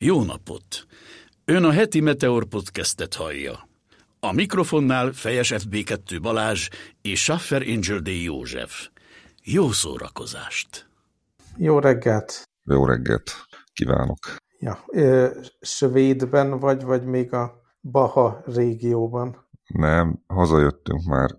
Jó napot! Ön a heti Meteor podcastet hallja. A mikrofonnál Fejes FB2 Balázs és Schaffer Angel D. József. Jó szórakozást! Jó reggelt! Jó reggelt kívánok! Ja, Svédben vagy, vagy még a Baha régióban? Nem, hazajöttünk már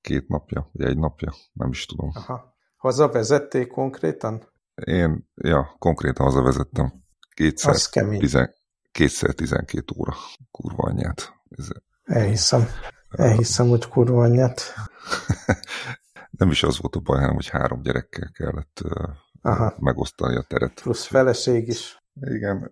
két napja, vagy egy napja, nem is tudom. Aha. Hazavezették konkrétan? Én, ja, konkrétan hazavezettem. Kétszer, tizen, kétszer 12 óra kurva anyját. Ez... Elhiszem. Elhiszem, hogy kurva anyját. nem is az volt a baj, hanem hogy három gyerekkel kellett Aha. megosztani a teret. Plusz feleség is. Igen,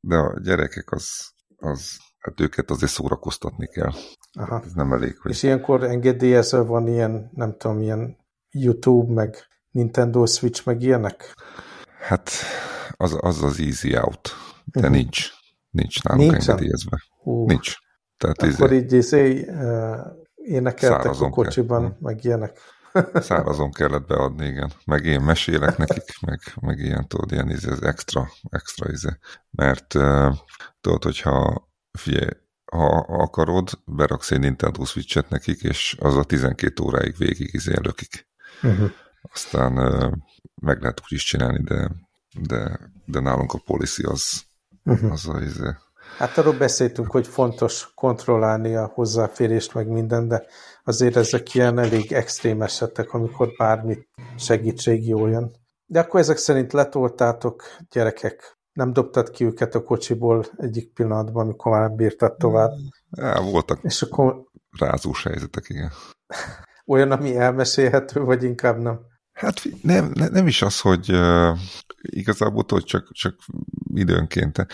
de a gyerekek az, az hát őket azért szórakoztatni kell. Aha. Ez nem elég. Hogy... És ilyenkor engedélyezve van ilyen, nem tudom, ilyen YouTube, meg Nintendo Switch, meg ilyenek? Hát az az, az easy out, de -huh. nincs. Nincs nálunk Nincsen? engedélyezve. Uh. Nincs. Tehát Akkor izé, így izé, uh, énekeltek a kocsiban, kell. meg ilyenek. Szárazon kellett beadni, igen. Meg én mesélek nekik, meg, meg ilyen, tudod, ilyen izé, az extra, extra izé. Mert uh, tudod, hogyha figyelj, ha akarod, beraksz egy Nintendo Switch-et nekik, és az a 12 óráig végig izé lökik. Uh -huh. Aztán uh, meg lehet úgy is csinálni, de, de, de nálunk a policy az, uh -huh. az a izé. Hát arról beszéltünk, hogy fontos kontrollálni a hozzáférést, meg minden, de azért ezek ilyen elég extrém esetek, amikor bármi segítség jól jön. De akkor ezek szerint letoltátok, gyerekek, nem dobtad ki őket a kocsiból egyik pillanatban, amikor már bírtad tovább. Ja, voltak És akkor... rázós helyzetek, igen. Olyan, ami elmesélhető, vagy inkább nem? Hát nem, nem is az, hogy uh, igazából hogy csak, csak időnként.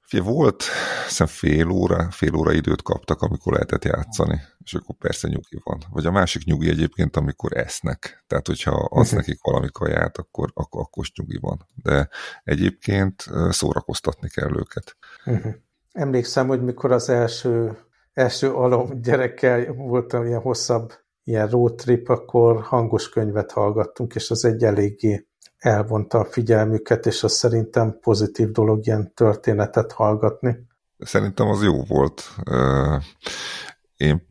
Fie, volt, hiszem fél óra, fél óra időt kaptak, amikor lehetett játszani, és akkor persze nyugi van. Vagy a másik nyugi egyébként, amikor esznek. Tehát, hogyha az mhm. nekik valami kaját, akkor, akkor, akkor nyugi van. De egyébként szórakoztatni kell őket. Mhm. Emlékszem, hogy mikor az első, első alom gyerekkel voltam ilyen hosszabb ilyen road trip, akkor hangos könyvet hallgattunk, és az egy eléggé elvonta a figyelmüket, és az szerintem pozitív dolog ilyen történetet hallgatni. Szerintem az jó volt. Én,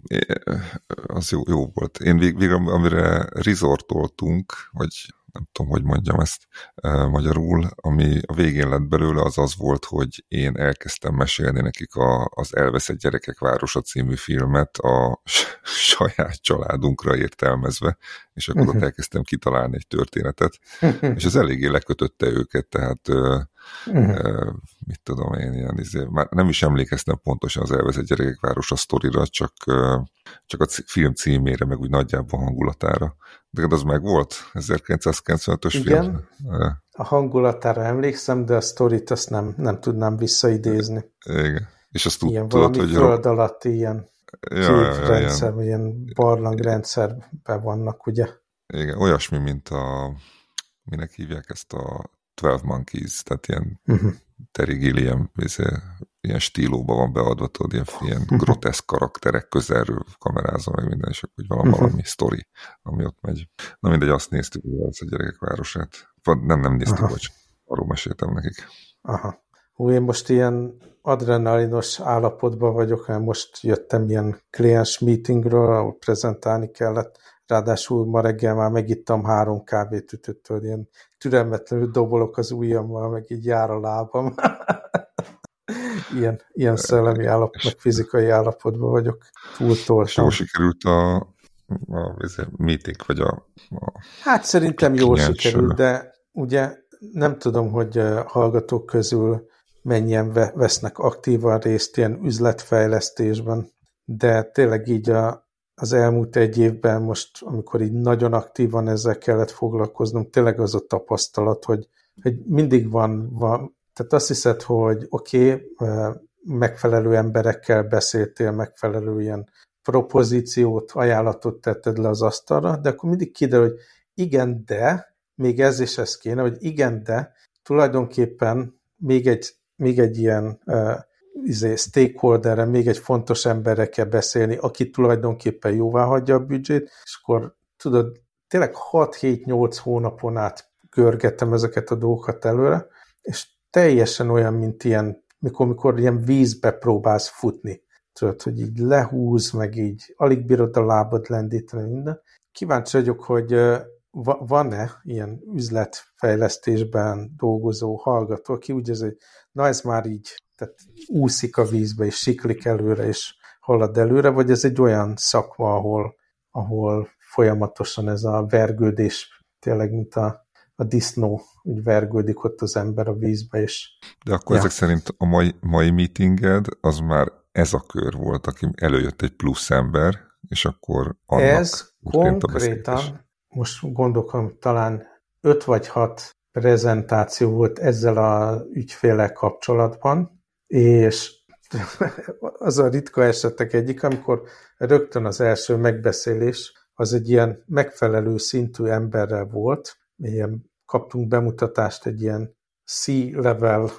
az jó, jó volt. Én végül, amire resortoltunk, vagy nem tudom, hogy mondjam ezt e, magyarul, ami a végén lett belőle, az az volt, hogy én elkezdtem mesélni nekik a, az Elveszett Gyerekek Városa című filmet a saját családunkra értelmezve, és akkor ott elkezdtem kitalálni egy történetet, és ez eléggé lekötötte őket, tehát Uh-huh. Mit tudom én, ilyen, izé, már nem is emlékeztem pontosan az Elvezett Gyerekek Városa sztorira, csak, csak a film címére, meg úgy nagyjából hangulatára. De az meg volt? 1995-ös Igen, film? a hangulatára emlékszem, de a sztorit azt nem, nem tudnám visszaidézni. Igen. És azt ilyen tudod, hogy... föld alatti ilyen ja, képrendszer, ja, ilyen barlangrendszerben vannak, ugye? Igen, olyasmi, mint a minek hívják ezt a 12 Monkeys, tehát ilyen uh-huh. Terry Gilliam izé, ilyen stílóban van beadva, tudod, ilyen, ilyen uh-huh. groteszk karakterek közelről kamerázva, meg minden, és akkor valami, uh-huh. valami sztori, ami ott megy. Na mindegy, azt néztük, hogy az a gyerekek városát. Nem, nem néztük, Aha. vagy arról meséltem nekik. Aha. Hú, én most ilyen adrenalinos állapotban vagyok, mert most jöttem ilyen kliens meetingről, ahol prezentálni kellett, Ráadásul ma reggel már megittam három kávét ütöttől, ilyen türelmetlenül dobolok az ujjammal, meg így jár a lábam. ilyen, ilyen szellemi állapot, meg fizikai állapotban vagyok. Túltoltam. Jól sikerült a, a, a meeting, vagy a, a Hát szerintem jól sikerült, de ugye nem tudom, hogy a hallgatók közül mennyien vesznek aktívan részt ilyen üzletfejlesztésben, de tényleg így a, az elmúlt egy évben most, amikor így nagyon aktívan ezzel kellett foglalkoznom, tényleg az a tapasztalat, hogy, hogy mindig van, van, tehát azt hiszed, hogy oké, okay, megfelelő emberekkel beszéltél, megfelelő ilyen propozíciót, ajánlatot tetted le az asztalra, de akkor mindig kiderül, hogy igen, de, még ez is ez kéne, hogy igen, de tulajdonképpen még egy, még egy ilyen izé, stakeholderre, még egy fontos emberre kell beszélni, aki tulajdonképpen jóvá hagyja a büdzsét, és akkor tudod, tényleg 6-7-8 hónapon át görgettem ezeket a dolgokat előre, és teljesen olyan, mint ilyen, mikor, mikor ilyen vízbe próbálsz futni. Tudod, hogy így lehúz, meg így alig bírod a lábad lendíteni, minden. Kíváncsi vagyok, hogy van-e ilyen üzletfejlesztésben dolgozó hallgató, aki úgy ez, hogy na ez már így, tehát úszik a vízbe, és siklik előre, és halad előre, vagy ez egy olyan szakma, ahol, ahol folyamatosan ez a vergődés, tényleg, mint a, a disznó, úgy vergődik ott az ember a vízbe, és... De akkor ja. ezek szerint a mai, mai meetinged az már ez a kör volt, aki előjött egy plusz ember, és akkor annak Ez konkrétan, most gondolom, talán öt vagy hat prezentáció volt ezzel a ügyféle kapcsolatban, és az a ritka esetek egyik, amikor rögtön az első megbeszélés az egy ilyen megfelelő szintű emberrel volt, ilyen kaptunk bemutatást egy ilyen C-level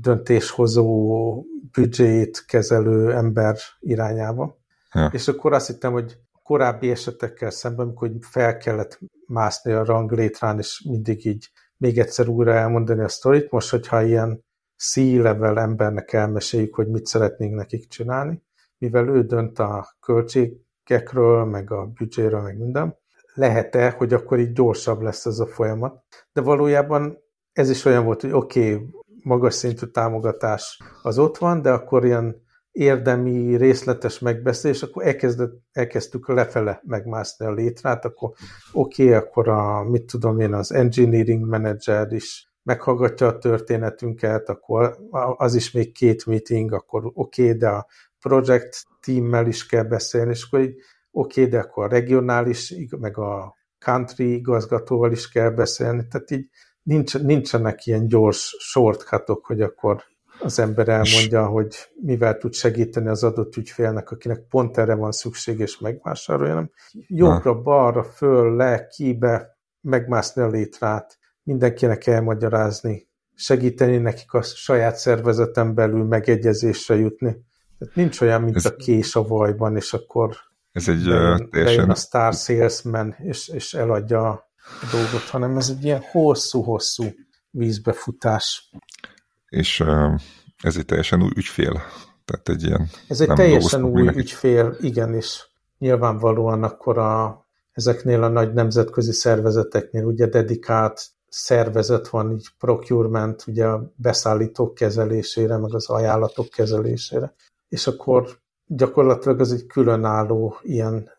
döntéshozó büdzsét kezelő ember irányába. Ja. És akkor azt hittem, hogy korábbi esetekkel szemben, amikor fel kellett mászni a ranglétrán, és mindig így még egyszer újra elmondani a sztorit, most, hogyha ilyen C-level embernek elmeséljük, hogy mit szeretnénk nekik csinálni, mivel ő dönt a költségekről, meg a büdzséről, meg minden, lehet-e, hogy akkor így gyorsabb lesz ez a folyamat. De valójában ez is olyan volt, hogy oké, okay, magas szintű támogatás az ott van, de akkor ilyen érdemi, részletes megbeszélés, akkor elkezdett, elkezdtük lefele megmászni a létrát, akkor oké, okay, akkor a, mit tudom én, az engineering manager is meghallgatja a történetünket, akkor az is még két meeting, akkor oké, okay, de a project teammel is kell beszélni, és akkor így oké, okay, de akkor a regionális, meg a country igazgatóval is kell beszélni, tehát így nincs, nincsenek ilyen gyors shortcutok, hogy akkor az ember elmondja, hogy mivel tud segíteni az adott ügyfélnek, akinek pont erre van szükség, és megvásárolja, nem jobbra, balra, föl, le, kibe, megmászni a létrát, mindenkinek elmagyarázni, segíteni nekik a saját szervezeten belül megegyezésre jutni. Tehát nincs olyan, mint ez, a kés a vajban, és akkor ez egy bejön, teljesen... bejön a star salesman, és, és eladja a dolgot, hanem ez egy ilyen hosszú-hosszú vízbefutás. És ez egy teljesen új ügyfél. Tehát egy ilyen... Ez egy teljesen új nekik. ügyfél, igen, és nyilvánvalóan akkor a, ezeknél a nagy nemzetközi szervezeteknél ugye dedikált szervezet van, így procurement, ugye a beszállítók kezelésére, meg az ajánlatok kezelésére. És akkor gyakorlatilag az egy különálló ilyen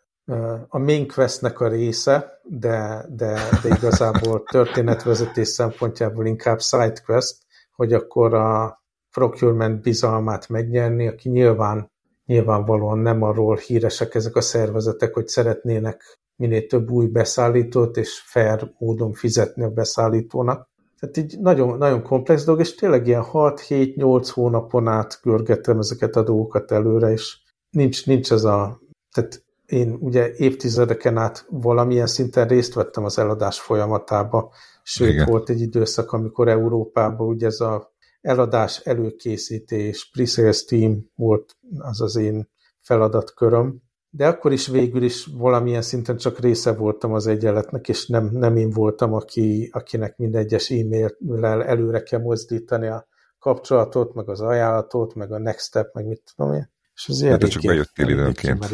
a main questnek a része, de, de, de igazából történetvezetés szempontjából inkább side quest, hogy akkor a procurement bizalmát megnyerni, aki nyilván nyilvánvalóan nem arról híresek ezek a szervezetek, hogy szeretnének minél több új beszállítót, és fair módon fizetni a beszállítónak. Tehát így nagyon, nagyon komplex dolog, és tényleg ilyen 6-7-8 hónapon át görgettem ezeket a dolgokat előre, és nincs, nincs ez a... Tehát én ugye évtizedeken át valamilyen szinten részt vettem az eladás folyamatába, sőt Igen. volt egy időszak, amikor Európában ugye ez a eladás előkészítés, pre-sales team volt az az én feladatköröm, de akkor is végül is valamilyen szinten csak része voltam az egyenletnek, és nem, nem én voltam, aki, akinek mindegyes e-mail előre kell mozdítani a kapcsolatot, meg az ajánlatot, meg a next step, meg mit tudom én. És az hát, csak bejöttél időnként.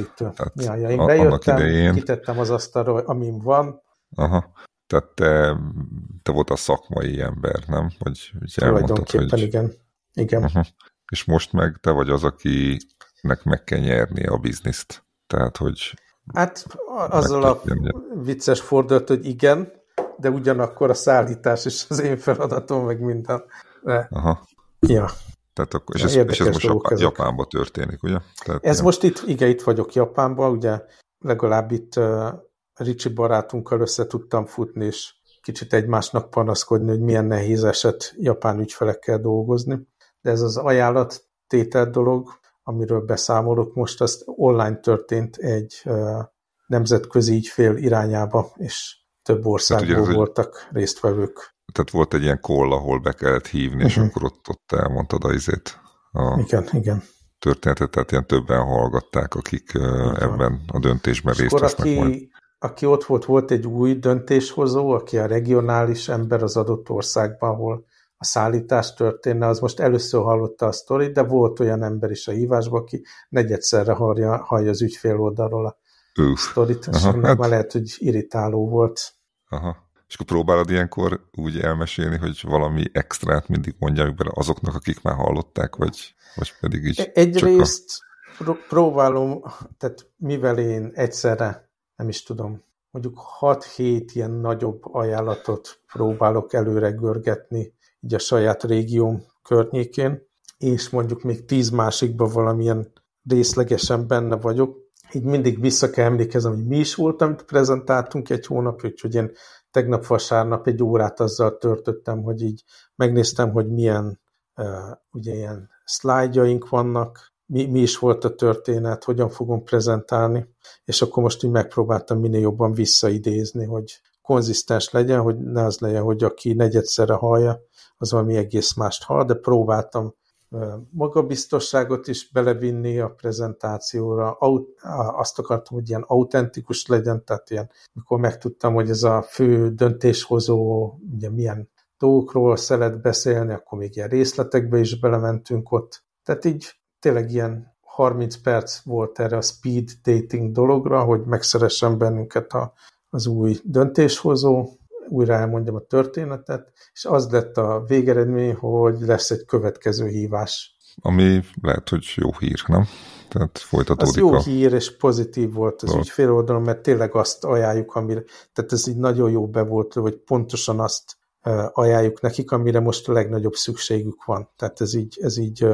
Ja, ja, én bejöttem, idején... kitettem az asztalra, amin van. Aha. Tehát te, te volt a szakmai ember, nem? Hogy, hogy Tulajdonképpen hogy... igen. igen. Aha. És most meg te vagy az, akinek meg kell nyerni a bizniszt. Tehát, hogy... Hát azzal a vicces fordulat, hogy igen, de ugyanakkor a szállítás is az én feladatom, meg minden. De, Aha. Ja. Tehát akkor, és, ez, és ez most ezek. Japánban történik, ugye? Tehát ez ilyen... most itt, igen, itt vagyok Japánban, ugye legalább itt uh, Ricsi barátunkkal össze tudtam futni, és kicsit egymásnak panaszkodni, hogy milyen nehéz eset japán ügyfelekkel dolgozni. De ez az ajánlat tétel dolog, amiről beszámolok most, az online történt egy uh, nemzetközi ügyfél irányába, és több országból ugye, voltak résztvevők. Tehát volt egy ilyen call, ahol be kellett hívni, uh -huh. és mhm. akkor ott, ott elmondtad a izét. A igen, igen. Történetet, tehát ilyen többen hallgatták, akik uh, ebben a döntésben és részt vesznek aki, majd. aki ott volt, volt egy új döntéshozó, aki a regionális ember az adott országban, ahol a szállítás történne, az most először hallotta a sztorit, de volt olyan ember is a hívásban, aki negyedszerre hallja, hallja az ügyfél oldalról a Uf. sztorit, és Aha, hát... már lehet, hogy irritáló volt. Aha. És akkor próbálod ilyenkor úgy elmesélni, hogy valami extrát mindig mondják bele azoknak, akik már hallották, vagy, vagy pedig így e- Egyrészt a... próbálom, tehát mivel én egyszerre, nem is tudom, mondjuk 6-7 ilyen nagyobb ajánlatot próbálok előre görgetni, így a saját régióm környékén, és mondjuk még 10 másikban valamilyen részlegesen benne vagyok, így mindig vissza kell emlékezem, hogy mi is volt, amit prezentáltunk egy hónap, úgyhogy én tegnap vasárnap egy órát azzal törtöttem, hogy így megnéztem, hogy milyen uh, ugye ilyen szlájdjaink vannak, mi, mi is volt a történet, hogyan fogom prezentálni, és akkor most így megpróbáltam minél jobban visszaidézni, hogy konzisztens legyen, hogy ne az legyen, hogy aki negyedszerre hallja, az valami egész mást. Hall, de próbáltam magabiztosságot is belevinni a prezentációra, azt akartam, hogy ilyen autentikus legyen, tehát ilyen, mikor megtudtam, hogy ez a fő döntéshozó, ugye milyen dolgokról szeret beszélni, akkor még ilyen részletekbe is belementünk ott. Tehát így tényleg ilyen 30 perc volt erre a speed dating dologra, hogy megszeressen bennünket a, az új döntéshozó, újra elmondjam a történetet, és az lett a végeredmény, hogy lesz egy következő hívás. Ami lehet, hogy jó hír, nem? Tehát folytatódik Az jó a... hír, és pozitív volt az ügyfél oldalon, mert tényleg azt ajánljuk, amire, tehát ez így nagyon jó be volt, hogy pontosan azt ajánljuk nekik, amire most a legnagyobb szükségük van. Tehát ez így, ez így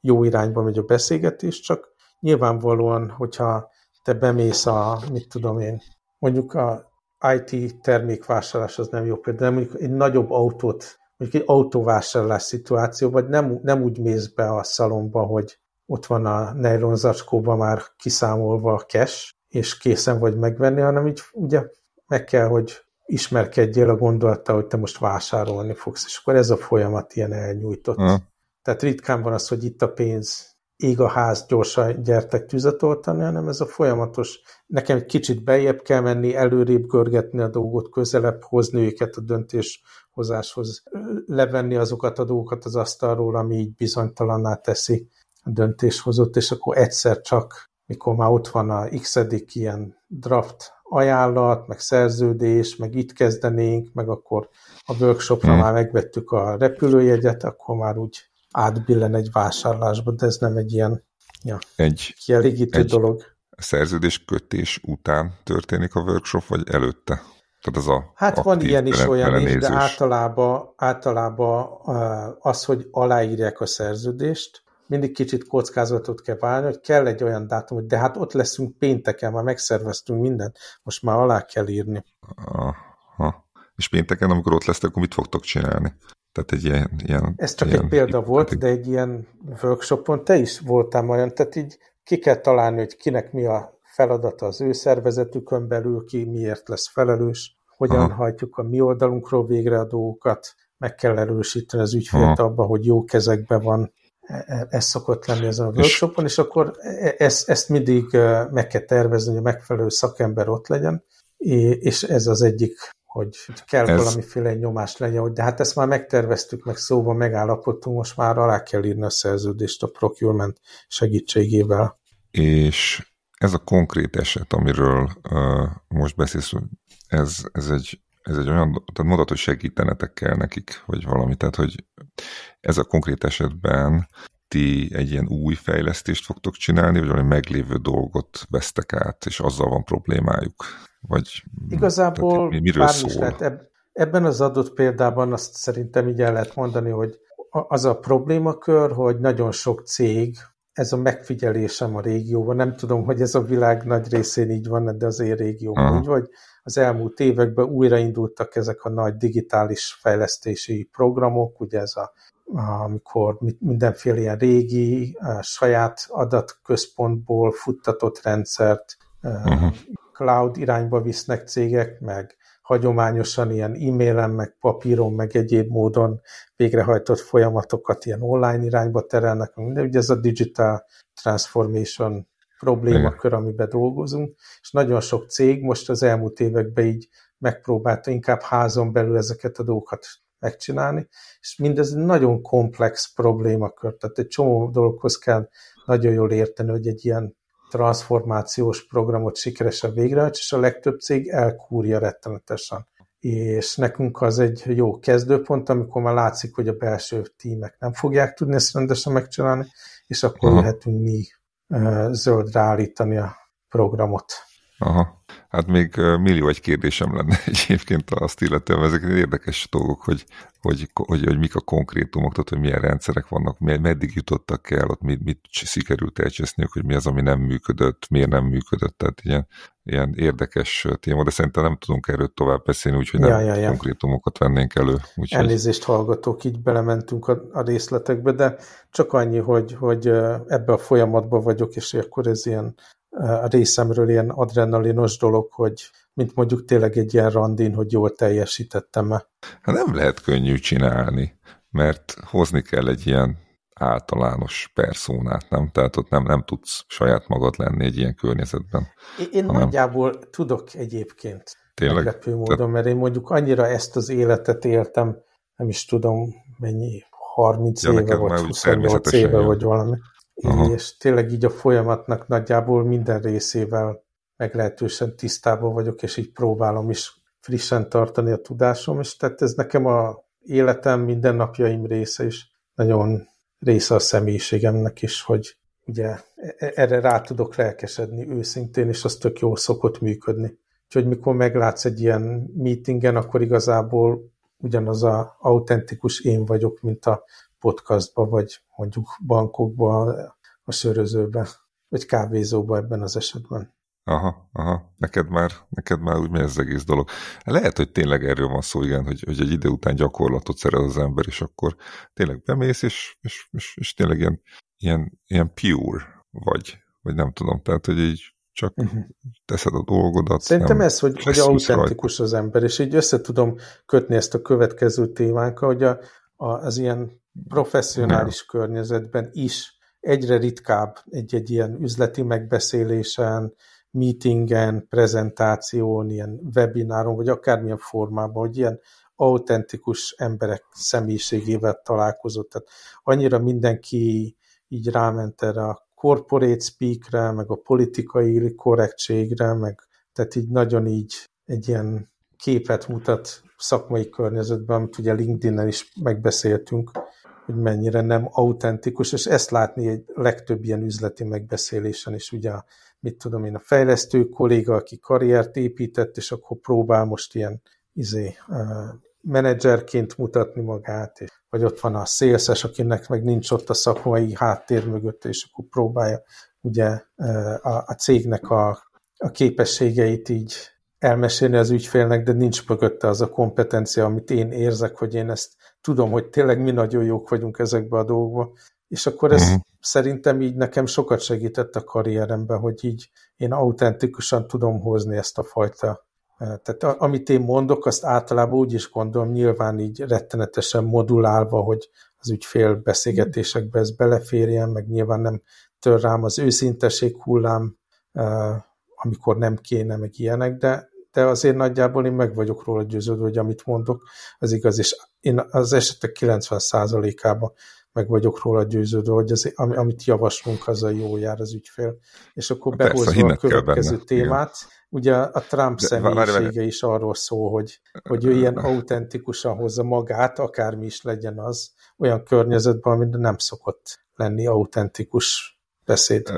jó irányba megy a beszélgetés, csak nyilvánvalóan, hogyha te bemész a, mit tudom én, mondjuk a IT termékvásárlás az nem jó példa, de mondjuk egy nagyobb autót, mondjuk egy autóvásárlás szituáció, vagy nem, nem úgy mész be a szalomba, hogy ott van a nylon zacskóban már kiszámolva a cash, és készen vagy megvenni, hanem így ugye meg kell, hogy ismerkedjél a gondolattal, hogy te most vásárolni fogsz, és akkor ez a folyamat ilyen elnyújtott. Uh. Tehát ritkán van az, hogy itt a pénz, ég a ház, gyorsan gyertek tüzet oltani, hanem ez a folyamatos, nekem egy kicsit bejebb kell menni, előrébb görgetni a dolgot, közelebb hozni őket a döntéshozáshoz, levenni azokat a dolgokat az asztalról, ami így bizonytalanná teszi a döntéshozót, és akkor egyszer csak, mikor már ott van a x ilyen draft ajánlat, meg szerződés, meg itt kezdenénk, meg akkor a workshopra hmm. már megvettük a repülőjegyet, akkor már úgy átbillen egy vásárlásba, de ez nem egy ilyen ja, egy, kielégítő egy dolog. szerződéskötés után történik a workshop, vagy előtte? Tehát az a hát van ilyen is, olyan is, de általában, általában az, hogy aláírják a szerződést, mindig kicsit kockázatot kell válni, hogy kell egy olyan dátum, hogy de hát ott leszünk pénteken, már megszerveztünk mindent, most már alá kell írni. Aha. És pénteken, amikor ott lesztek, akkor mit fogtok csinálni? Tehát egy ilyen... ilyen Ez csak ilyen, egy példa volt, de egy ilyen workshopon te is voltál olyan, tehát így ki kell találni, hogy kinek mi a feladata az ő szervezetükön belül, ki miért lesz felelős, hogyan Aha. hajtjuk a mi oldalunkról végre a dolgokat, meg kell erősíteni az ügyfélt abba, hogy jó kezekben van. E, e, ez szokott lenni ezen a workshopon, és, és akkor e, ezt, ezt mindig meg kell tervezni, hogy a megfelelő szakember ott legyen, és ez az egyik hogy kell Ez... valamiféle nyomás legyen, hogy de hát ezt már megterveztük, meg szóban megállapodtunk, most már alá kell írni a szerződést a procurement segítségével. És ez a konkrét eset, amiről uh, most beszélsz, ez, ez, egy, ez egy olyan, tehát mondod, hogy segítenetek kell nekik, vagy valami, tehát hogy ez a konkrét esetben ti egy ilyen új fejlesztést fogtok csinálni, vagy valami meglévő dolgot vesztek át, és azzal van problémájuk? Vagy, Igazából tehát, miről szól? lehet. Eb ebben az adott példában azt szerintem így el lehet mondani, hogy az a problémakör, hogy nagyon sok cég, ez a megfigyelésem a régióban, nem tudom, hogy ez a világ nagy részén így van, de az én régióban Aha. így, vagy az elmúlt években újraindultak ezek a nagy digitális fejlesztési programok, ugye ez a amikor mindenféle ilyen régi, saját adatközpontból futtatott rendszert uh-huh. cloud irányba visznek cégek, meg hagyományosan ilyen e-mailen, meg papíron, meg egyéb módon végrehajtott folyamatokat ilyen online irányba terelnek, de ugye ez a digital transformation problémakör, amiben dolgozunk, és nagyon sok cég most az elmúlt években így megpróbálta inkább házon belül ezeket a dolgokat megcsinálni, és mindez nagyon komplex problémakör, tehát egy csomó dologhoz kell nagyon jól érteni, hogy egy ilyen transformációs programot sikeresen végrehajts, és a legtöbb cég elkúrja rettenetesen. És nekünk az egy jó kezdőpont, amikor már látszik, hogy a belső tímek nem fogják tudni ezt rendesen megcsinálni, és akkor lehetünk mi zöldre állítani a programot. Aha. Hát még millió egy kérdésem lenne egyébként azt illetően, ezek érdekes dolgok, hogy, hogy, hogy, hogy mik a konkrétumok, tehát hogy milyen rendszerek vannak, meddig jutottak el, ott mit, mit sikerült elcseszniük, hogy mi az, ami nem működött, miért nem működött, tehát ilyen, ilyen érdekes téma, de szerintem nem tudunk erről tovább beszélni, úgyhogy nem ja, ja, ja. konkrétumokat vennénk elő. Úgyhogy... Elnézést hallgatók, így belementünk a, a részletekbe, de csak annyi, hogy, hogy ebbe a folyamatban vagyok, és akkor ez ilyen a részemről ilyen adrenalinos dolog, hogy mint mondjuk tényleg egy ilyen randin, hogy jól teljesítettem-e. Hát nem lehet könnyű csinálni, mert hozni kell egy ilyen általános perszónát, nem? Tehát ott nem, nem tudsz saját magad lenni egy ilyen környezetben. Én hanem... nagyjából tudok egyébként Tényleg? meglepő módon, Tehát... mert én mondjuk annyira ezt az életet éltem, nem is tudom mennyi, 30 ja, éve vagy 28 éve, jön. vagy valami. Aha. és tényleg így a folyamatnak nagyjából minden részével meglehetősen tisztában vagyok, és így próbálom is frissen tartani a tudásom, és tehát ez nekem a életem, mindennapjaim része is nagyon része a személyiségemnek is, hogy ugye e-, erre rá tudok lelkesedni őszintén, és az tök jól szokott működni. Úgyhogy mikor meglátsz egy ilyen meetingen, akkor igazából ugyanaz a autentikus én vagyok, mint a podcastba, vagy mondjuk bankokba, a sörözőbe, vagy kávézóba ebben az esetben. Aha, aha. Neked már, neked már úgy megy ez az egész dolog. Lehet, hogy tényleg erről van szó, igen, hogy, hogy egy idő után gyakorlatot szerez az ember, és akkor tényleg bemész, és, és, és, és tényleg ilyen, ilyen, ilyen pure vagy, vagy nem tudom, tehát, hogy így csak uh-huh. teszed a dolgodat. Szerintem nem ez, hogy, hogy autentikus rajta. az ember, és így össze tudom kötni ezt a következő témánkkal, hogy a, a, az ilyen professzionális ja. környezetben is egyre ritkább egy-egy ilyen üzleti megbeszélésen, meetingen, prezentáción, ilyen webináron, vagy akármilyen formában, hogy ilyen autentikus emberek személyiségével találkozott. Tehát annyira mindenki így ráment erre a corporate speakre, meg a politikai korrektségre, meg tehát így nagyon így egy ilyen képet mutat szakmai környezetben, amit ugye LinkedIn-en is megbeszéltünk, hogy mennyire nem autentikus, és ezt látni egy legtöbb ilyen üzleti megbeszélésen is, ugye, mit tudom én, a fejlesztő kolléga, aki karriert épített, és akkor próbál most ilyen izé, menedzserként mutatni magát, és, vagy ott van a szélszes, akinek meg nincs ott a szakmai háttér mögött, és akkor próbálja ugye a, a cégnek a, a képességeit így elmesélni az ügyfélnek, de nincs mögötte az a kompetencia, amit én érzek, hogy én ezt tudom, hogy tényleg mi nagyon jók vagyunk ezekbe a dolgokba, és akkor ez uh-huh. szerintem így nekem sokat segített a karrieremben, hogy így én autentikusan tudom hozni ezt a fajta tehát amit én mondok, azt általában úgy is gondolom, nyilván így rettenetesen modulálva, hogy az ügyfél beszélgetésekbe ez beleférjen, meg nyilván nem tör rám az őszinteség hullám, amikor nem kéne, meg ilyenek, de, de azért nagyjából én meg vagyok róla győződve, hogy amit mondok, az igaz, és én az esetek 90%-ában meg vagyok róla győződve, hogy az, amit javaslunk, az a jó jár az ügyfél. És akkor behozva a következő témát, igen. ugye a Trump De, személyisége is arról szól, hogy, hogy ő ilyen autentikusan hozza magát, akármi is legyen az, olyan környezetben, amit nem szokott lenni autentikus beszéd.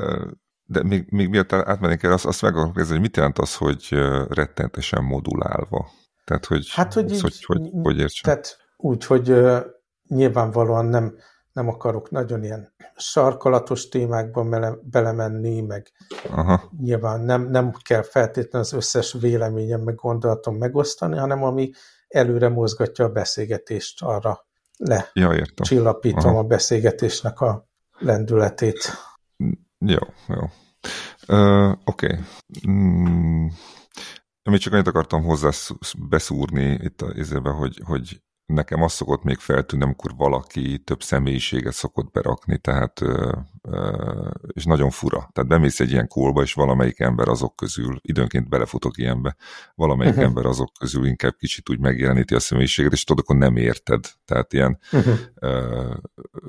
De még, még miatt átmennénk el, azt, azt meg akarok hogy mit jelent az, hogy rettentesen modulálva? Tehát, hogy, hát, hogy, így, hogy, hogy, hogy értsem? Tehát úgy, hogy uh, nyilvánvalóan nem, nem akarok nagyon ilyen sarkalatos témákba mele, belemenni, meg Aha. nyilván nem, nem kell feltétlenül az összes véleményem meg gondolatom megosztani, hanem ami előre mozgatja a beszélgetést, arra le ja, értem. csillapítom Aha. a beszélgetésnek a lendületét. Jó, jó. Uh, Oké. Okay. Mm, amit csak annyit akartam hozzá beszúrni itt a izébe, hogy, hogy nekem az szokott még feltűnni, amikor valaki több személyiséget szokott berakni, tehát és nagyon fura. Tehát bemész egy ilyen kólba, és valamelyik ember azok közül, időnként belefutok ilyenbe, valamelyik uh-huh. ember azok közül inkább kicsit úgy megjeleníti a személyiséget, és tudod, akkor nem érted. Tehát ilyen uh-huh.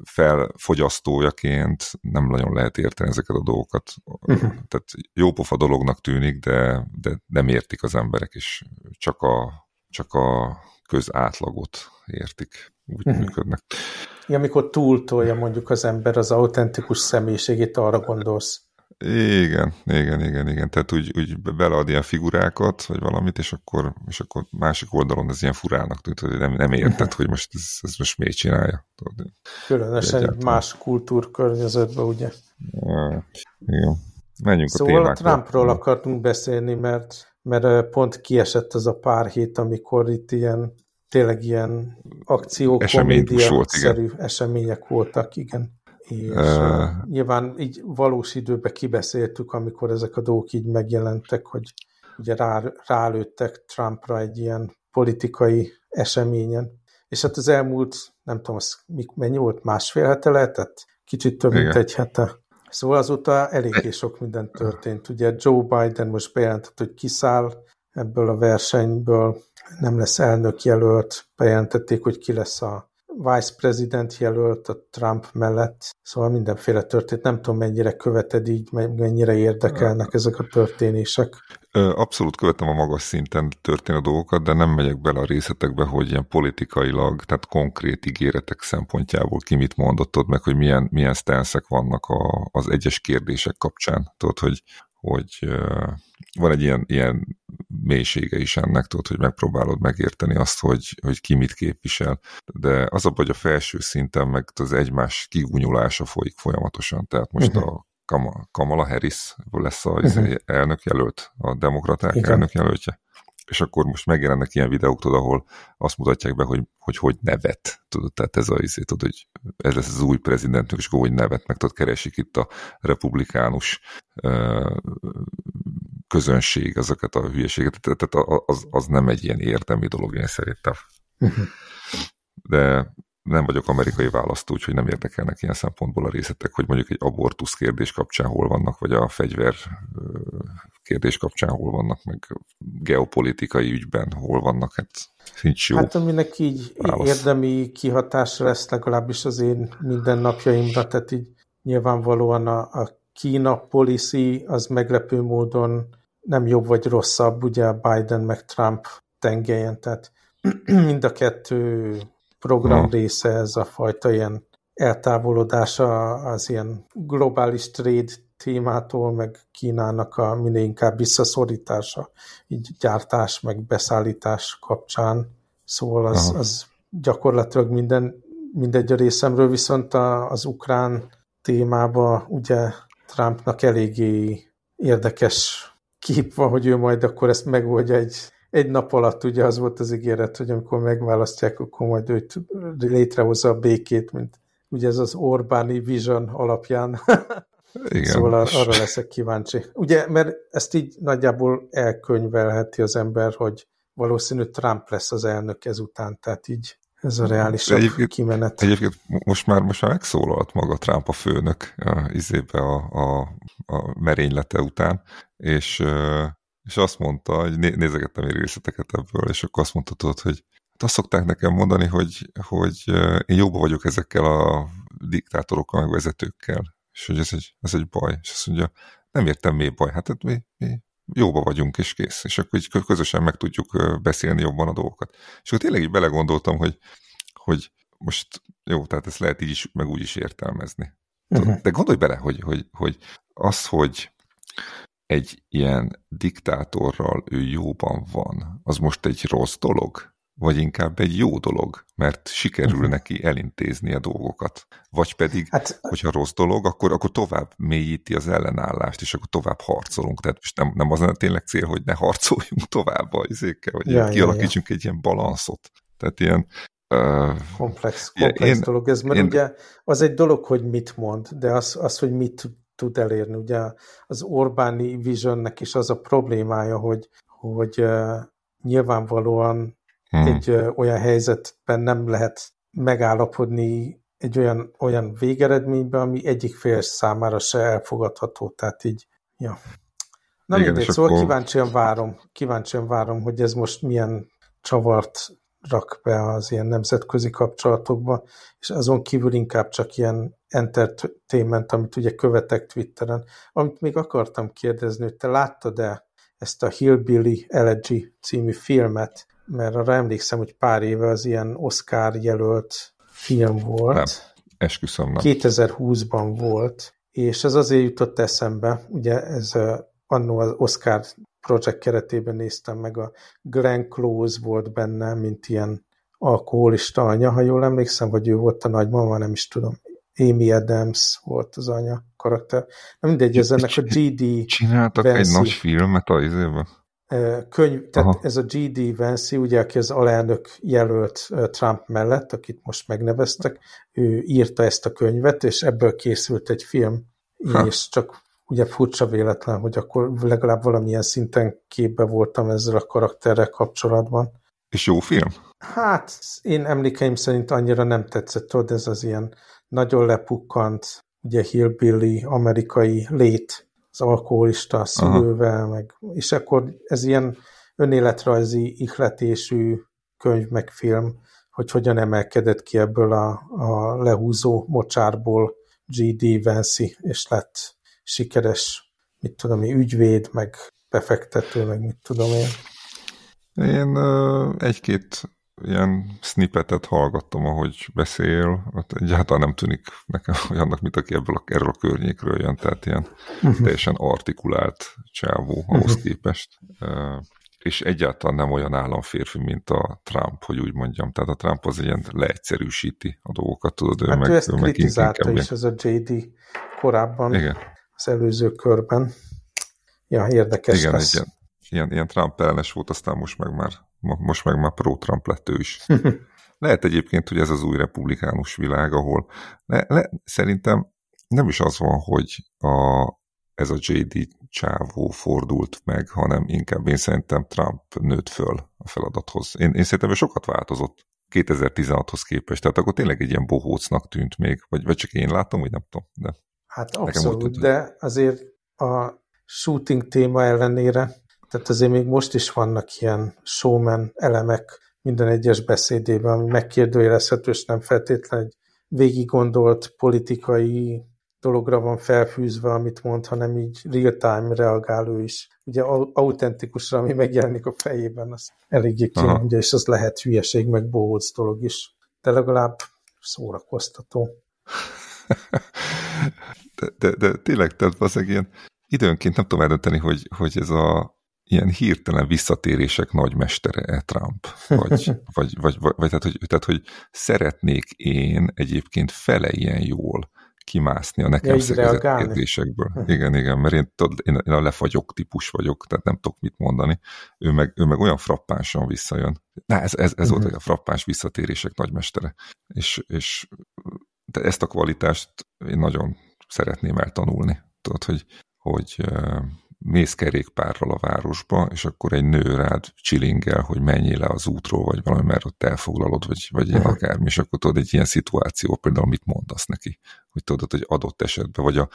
felfogyasztójaként nem nagyon lehet érteni ezeket a dolgokat. Uh-huh. Tehát jópofa dolognak tűnik, de, de nem értik az emberek, és csak a, csak a közátlagot értik, úgy uh-huh. működnek. Ja, amikor túltolja mondjuk az ember az autentikus személyiségét, arra gondolsz. Igen, igen, igen, igen. Tehát úgy, úgy belead ilyen figurákat, vagy valamit, és akkor, és akkor másik oldalon ez ilyen furának tűnt, hogy nem, nem érted, hogy most ez, ez most miért csinálja. Tudod, Különösen egyáltalán. más kultúrkörnyezetben, ugye? Ja, igen. Menjünk szóval a témákra. Trumpról akartunk beszélni, mert, mert pont kiesett az a pár hét, amikor itt ilyen tényleg ilyen akció, szerű események voltak, igen. És uh, nyilván így valós időben kibeszéltük, amikor ezek a dolgok így megjelentek, hogy ugye rá, rálőttek Trumpra egy ilyen politikai eseményen. És hát az elmúlt, nem tudom, az mennyi volt, másfél hete lehetett? Kicsit több, igen. mint egy hete. Szóval azóta eléggé sok minden történt. Ugye Joe Biden most bejelentett, hogy kiszáll ebből a versenyből, nem lesz elnök jelölt, bejelentették, hogy ki lesz a vice president jelölt a Trump mellett, szóval mindenféle történt. Nem tudom, mennyire követed így, mennyire érdekelnek ezek a történések. Abszolút követem a magas szinten történő dolgokat, de nem megyek bele a részletekbe, hogy ilyen politikailag, tehát konkrét ígéretek szempontjából ki mit mondottad meg, hogy milyen, milyen stanszek vannak a, az egyes kérdések kapcsán. Tudod, hogy, hogy van egy ilyen, ilyen mélysége is ennek, tudod, hogy megpróbálod megérteni azt, hogy, hogy ki mit képvisel. De az a hogy a felső szinten meg az egymás kigúnyulása folyik folyamatosan. Tehát most uh-huh. a Kamala Harris lesz az uh-huh. elnök jelölt, a demokraták Igen. elnök jelöltje és akkor most megjelennek ilyen videók, tudod, ahol azt mutatják be, hogy hogy, hogy nevet, tudod, tehát ez, a, izé, tudod, hogy ez lesz az új prezidentünk, és akkor hogy nevet, meg tudod, keresik itt a republikánus uh, közönség azokat a hülyeséget, tehát az, az nem egy ilyen érdemi dolog, én szerintem. Uh-huh. De nem vagyok amerikai választó, úgyhogy nem érdekelnek ilyen szempontból a részletek, hogy mondjuk egy abortusz kérdés kapcsán hol vannak, vagy a fegyver kérdés kapcsán hol vannak, meg geopolitikai ügyben hol vannak, hát nincs jó. Hát aminek így válasz. érdemi kihatása lesz legalábbis az én mindennapjaimra, tehát így nyilvánvalóan a, a Kína policy az meglepő módon nem jobb vagy rosszabb, ugye Biden meg Trump tengelyen, tehát mind a kettő program hmm. része ez a fajta ilyen eltávolodása az ilyen globális trade témától, meg Kínának a minél inkább visszaszorítása, így gyártás, meg beszállítás kapcsán. Szóval az, az gyakorlatilag minden, mindegy a részemről, viszont a, az ukrán témába ugye Trumpnak eléggé érdekes kép van, hogy ő majd akkor ezt megoldja egy egy nap alatt ugye az volt az ígéret, hogy amikor megválasztják, akkor majd őt létrehozza a békét, mint ugye ez az Orbáni Vision alapján. Igen, szóval arra leszek kíváncsi. Ugye, mert ezt így nagyjából elkönyvelheti az ember, hogy valószínű Trump lesz az elnök ezután, tehát így ez a reális kimenet. Egyébként most már, most már megszólalt maga Trump a főnök a, izébe a, a, a merénylete után, és és azt mondta, hogy né nézegettem egy részleteket ebből, és akkor azt mondta, tudod, hogy hát azt szokták nekem mondani, hogy, hogy én jóba vagyok ezekkel a diktátorokkal, meg vezetőkkel, és hogy ez egy, ez egy baj. És azt mondja, nem értem, mi baj, hát, hát mi, mi jóba vagyunk, és kész. És akkor így közösen meg tudjuk beszélni jobban a dolgokat. És akkor tényleg így belegondoltam, hogy, hogy most jó, tehát ezt lehet így is, meg úgy is értelmezni. Uh-huh. De gondolj bele, hogy, hogy, hogy az, hogy egy ilyen diktátorral ő jóban van, az most egy rossz dolog? Vagy inkább egy jó dolog, mert sikerül uh-huh. neki elintézni a dolgokat. Vagy pedig, hát, hogyha rossz dolog, akkor, akkor tovább mélyíti az ellenállást, és akkor tovább harcolunk. Tehát most nem, nem az a tényleg cél, hogy ne harcoljunk tovább a izékkel, vagy ja, kialakítsunk ja, ja. egy ilyen balanszot. Tehát ilyen komplex, komplex én, dolog ez, mert én, ugye az egy dolog, hogy mit mond, de az, az hogy mit tud elérni. Ugye az Orbáni Visionnek is az a problémája, hogy, hogy nyilvánvalóan hmm. egy olyan helyzetben nem lehet megállapodni egy olyan, olyan végeredményben, ami egyik fél számára se elfogadható. Tehát így, ja. Na Igen, mindegy, szóval akkor... kíváncsian várom, kíváncsian várom, hogy ez most milyen csavart rak be az ilyen nemzetközi kapcsolatokba, és azon kívül inkább csak ilyen entertainment, amit ugye követek Twitteren. Amit még akartam kérdezni, hogy te láttad-e ezt a Hillbilly Elegy című filmet, mert arra emlékszem, hogy pár éve az ilyen Oscar jelölt film volt. Nem, esküszöm nem. 2020-ban volt, és ez azért jutott eszembe, ugye ez annó az Oscar projekt keretében néztem meg, a Glenn Close volt benne, mint ilyen alkoholista anya, ha jól emlékszem, vagy ő volt a nagymama, nem is tudom. Amy Adams volt az anya karakter. Na mindegy, ez ennek a G.D. Csináltak Vance, egy nagy filmet a izében? Könyv, tehát Aha. ez a G.D. Vance, ugye, aki az alelnök jelölt Trump mellett, akit most megneveztek, ő írta ezt a könyvet, és ebből készült egy film, ha. és csak ugye furcsa véletlen, hogy akkor legalább valamilyen szinten képbe voltam ezzel a karakterrel kapcsolatban. És jó film? Hát, én emlékeim szerint annyira nem tetszett, tudod, ez az ilyen nagyon lepukkant, ugye hillbilly, amerikai lét, az alkoholista szülővel, Aha. meg, és akkor ez ilyen önéletrajzi ihletésű könyv meg film, hogy hogyan emelkedett ki ebből a, a lehúzó mocsárból G.D. Vance, és lett sikeres, mit tudom én, ügyvéd, meg befektető, meg mit tudom én. Én egy-két ilyen snippetet hallgattam, ahogy beszél, hát egyáltalán nem tűnik nekem olyannak, mint aki ebből a, erről a környékről jön, tehát ilyen uh-huh. teljesen artikulált csávó ahhoz uh-huh. képest. És egyáltalán nem olyan államférfi, mint a Trump, hogy úgy mondjam. Tehát a Trump az ilyen leegyszerűsíti a dolgokat, tudod, hát ő meg, ő ezt ő kritizálta is, ez a JD korábban. Igen az előző körben. Ja, érdekes Igen, lesz. Igen, ilyen, ilyen Trump ellenes volt, aztán most meg már, most meg már pro-Trump lett ő is. Lehet egyébként, hogy ez az új republikánus világ, ahol le, le, szerintem nem is az van, hogy a, ez a JD csávó fordult meg, hanem inkább én szerintem Trump nőtt föl a feladathoz. Én, én szerintem sokat változott 2016-hoz képest, tehát akkor tényleg egy ilyen bohócnak tűnt még, vagy, vagy csak én látom, vagy nem tudom, de Hát abszolút, de azért a shooting téma ellenére, tehát azért még most is vannak ilyen showman elemek minden egyes beszédében, ami megkérdőjelezhető, és nem feltétlenül egy végig gondolt politikai dologra van felfűzve, amit mond, hanem így real-time reagál ő is. Ugye autentikusra, ami megjelenik a fejében, az eléggé kimondja, és az lehet hülyeség, meg bohóc dolog is. De legalább szórakoztató. de, de, de tényleg, tehát valószínűleg ilyen időnként nem tudom eldönteni, hogy, hogy ez a ilyen hirtelen visszatérések nagymestere-e Trump? Vagy, vagy, vagy, vagy, vagy tehát, hogy, tehát, hogy szeretnék én egyébként fele ilyen jól kimászni a nekem ja, szegezett kérdésekből. Hm. Igen, igen, mert én, tudod, én, én a lefagyok típus vagyok, tehát nem tudok mit mondani. Ő meg, ő meg olyan frappánsan visszajön. Na, ez, ez, ez uh-huh. volt hm. a frappáns visszatérések nagymestere. És, és de ezt a kvalitást én nagyon szeretném eltanulni. Tudod, hogy, hogy mész kerékpárral a városba, és akkor egy nő rád csilingel, hogy menjél le az útról, vagy valami, mert ott elfoglalod, vagy, vagy ilyen akármi, és akkor tudod, egy ilyen szituáció, például mit mondasz neki, hogy tudod, hogy adott esetben, vagy a,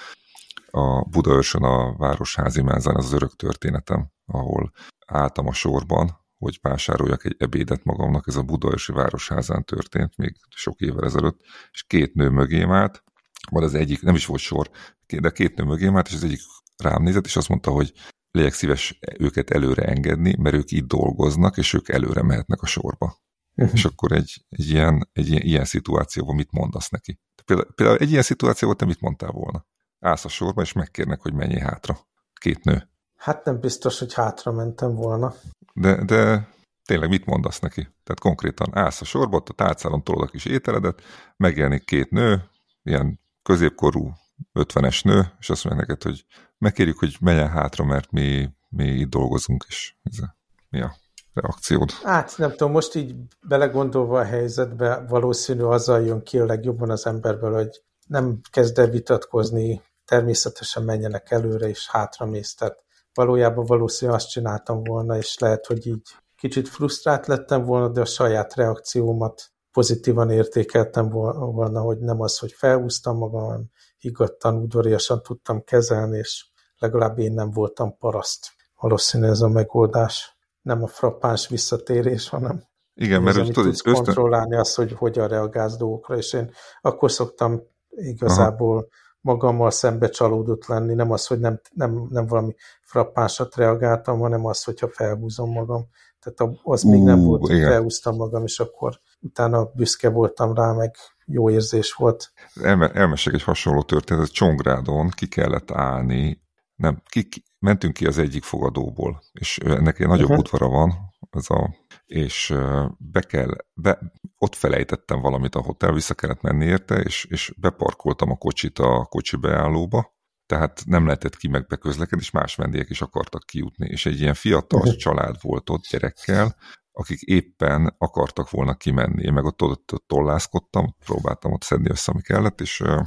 a Budaörsön a Városházi mázán, az az örök történetem, ahol álltam a sorban, hogy vásároljak egy ebédet magamnak, ez a Budaörsi Városházán történt, még sok évvel ezelőtt, és két nő mögém állt, majd az egyik, nem is volt sor, de két nő mögém állt, és az egyik rám nézett, és azt mondta, hogy legyek szíves őket előre engedni, mert ők itt dolgoznak, és ők előre mehetnek a sorba. Uh-huh. És akkor egy, egy, ilyen, egy ilyen, ilyen szituációban mit mondasz neki? Például, például egy ilyen szituációban te mit mondtál volna? Állsz a sorba, és megkérnek, hogy menjél hátra. Két nő. Hát nem biztos, hogy hátra mentem volna. De, de tényleg mit mondasz neki? Tehát konkrétan állsz a sorba, ott a tálcálon tolod a kis ételedet, megjelenik két nő, ilyen középkorú 50-es nő, és azt mondja neked, hogy megkérjük, hogy menjen hátra, mert mi, mi itt dolgozunk, és ez a, mi a reakciód? Hát nem tudom, most így belegondolva a helyzetbe valószínű azzal jön ki a legjobban az emberből, hogy nem kezd el vitatkozni, természetesen menjenek előre, és hátra mész. Tehát valójában valószínűleg azt csináltam volna, és lehet, hogy így kicsit frusztrált lettem volna, de a saját reakciómat pozitívan értékeltem volna, hogy nem az, hogy felhúztam magam, hanem higgadtan, udvariasan tudtam kezelni, és legalább én nem voltam paraszt. Valószínűleg ez a megoldás. Nem a frappáns visszatérés, hanem igen, mert tudod, tudsz köztem... kontrollálni azt, hogy hogyan reagálsz dolgokra, és én akkor szoktam igazából Aha. magammal szembe csalódott lenni, nem az, hogy nem, nem, nem valami frappánsat reagáltam, hanem az, hogyha felhúzom magam. Tehát az még nem volt, hogy felhúztam magam, és akkor utána büszke voltam rá, meg jó érzés volt. Elme, elmesek egy hasonló történetet, Csongrádon ki kellett állni, nem, ki, mentünk ki az egyik fogadóból, és ennek egy nagyobb uh-huh. udvara van, ez a, és be kell, be, ott felejtettem valamit a hotel, vissza kellett menni érte, és, és beparkoltam a kocsit a kocsi beállóba, tehát nem lehetett ki meg beközlekedni, és más vendégek is akartak kijutni, és egy ilyen fiatal uh-huh. család volt ott gyerekkel, akik éppen akartak volna kimenni. Én meg ott, ott, ott tollászkodtam, próbáltam ott szedni össze, ami kellett, és uh,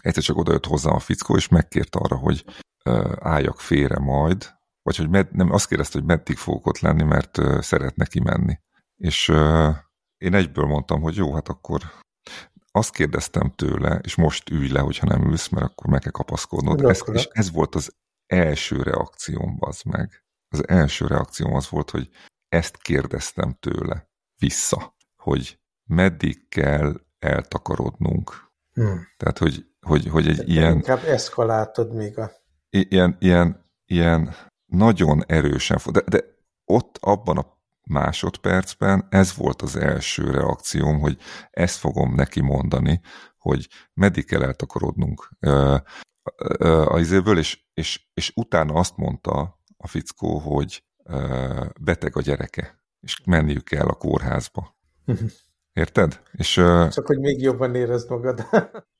egyszer csak odajött hozzám a fickó, és megkért arra, hogy uh, álljak félre majd, vagy hogy med, nem, azt kérdezte, hogy meddig fogok ott lenni, mert uh, szeretne kimenni. És uh, én egyből mondtam, hogy jó, hát akkor azt kérdeztem tőle, és most ülj le, hogyha nem ülsz, mert akkor meg kell kapaszkodnod. Ez, és ez volt az első reakcióm, az meg. Az első reakcióm az volt, hogy ezt kérdeztem tőle vissza, hogy meddig kell eltakarodnunk. Hmm. Tehát, hogy, hogy, hogy egy De ilyen... Inkább eszkaláltod még a... Ilyen, ilyen, ilyen nagyon erősen... De, de ott abban a másodpercben ez volt az első reakcióm, hogy ezt fogom neki mondani, hogy meddig kell eltakarodnunk a izéből, és, és, és utána azt mondta a fickó, hogy beteg a gyereke, és menniük kell a kórházba. Érted? És, Csak hogy még jobban érezd magad.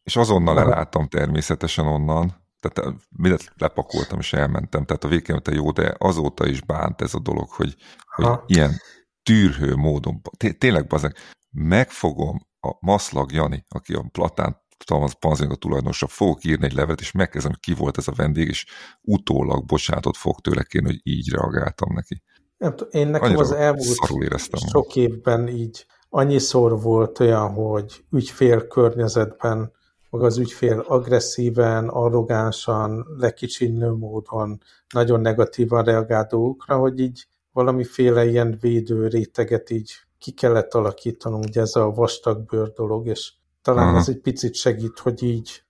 és azonnal elálltam természetesen onnan, tehát mindent lepakoltam és elmentem, tehát a végén te jó, de azóta is bánt ez a dolog, hogy, hogy ilyen tűrhő módon, tényleg bazeg, megfogom a Maszlag Jani, aki a Platán Thomas Panzing a tulajdonosa, fogok írni egy levet, és megkezdem, ki volt ez a vendég, és utólag bocsánatot fog tőle kérni, hogy így reagáltam neki. Nem tudom, én nekem Annyira az elmúlt sok évben így annyiszor volt olyan, hogy ügyfél környezetben maga az ügyfél agresszíven, arrogánsan, lekicsinő módon, nagyon negatívan reagál dolgokra, hogy így valamiféle ilyen védő réteget így ki kellett alakítanom, ugye ez a vastag bőr dolog, és talán Aha. ez egy picit segít, hogy így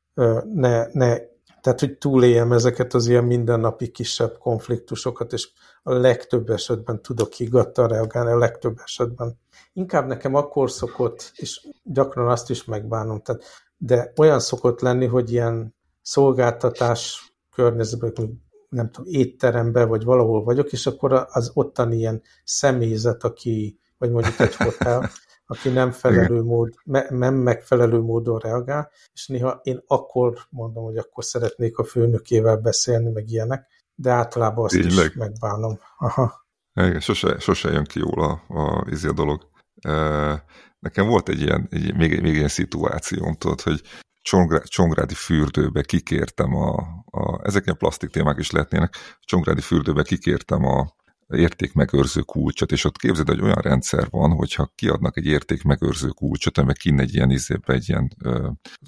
ne, ne, tehát hogy túléljem ezeket az ilyen mindennapi kisebb konfliktusokat, és a legtöbb esetben tudok higgadtan reagálni, a legtöbb esetben. Inkább nekem akkor szokott, és gyakran azt is megbánom, tehát de olyan szokott lenni, hogy ilyen szolgáltatás környezetben, nem tudom, étteremben, vagy valahol vagyok, és akkor az ottani ilyen személyzet, aki, vagy mondjuk egy hotel, aki nem, felelő mód, me, nem megfelelő módon reagál, és néha én akkor mondom, hogy akkor szeretnék a főnökével beszélni, meg ilyenek, de általában azt Így is megbánom. Aha. Igen, sose, sose jön ki jól a, a, a dolog. Nekem volt egy ilyen, egy, még, még ilyen szituációm, tudod, hogy Csongrá, Csongrádi fürdőbe kikértem a, a, ezek ilyen plastik témák is lehetnének, Csongrádi fürdőbe kikértem a értékmegőrző kulcsot, és ott képzeld, hogy olyan rendszer van, hogyha kiadnak egy értékmegőrző kulcsot, amiben kinn egy ilyen izébe, egy ilyen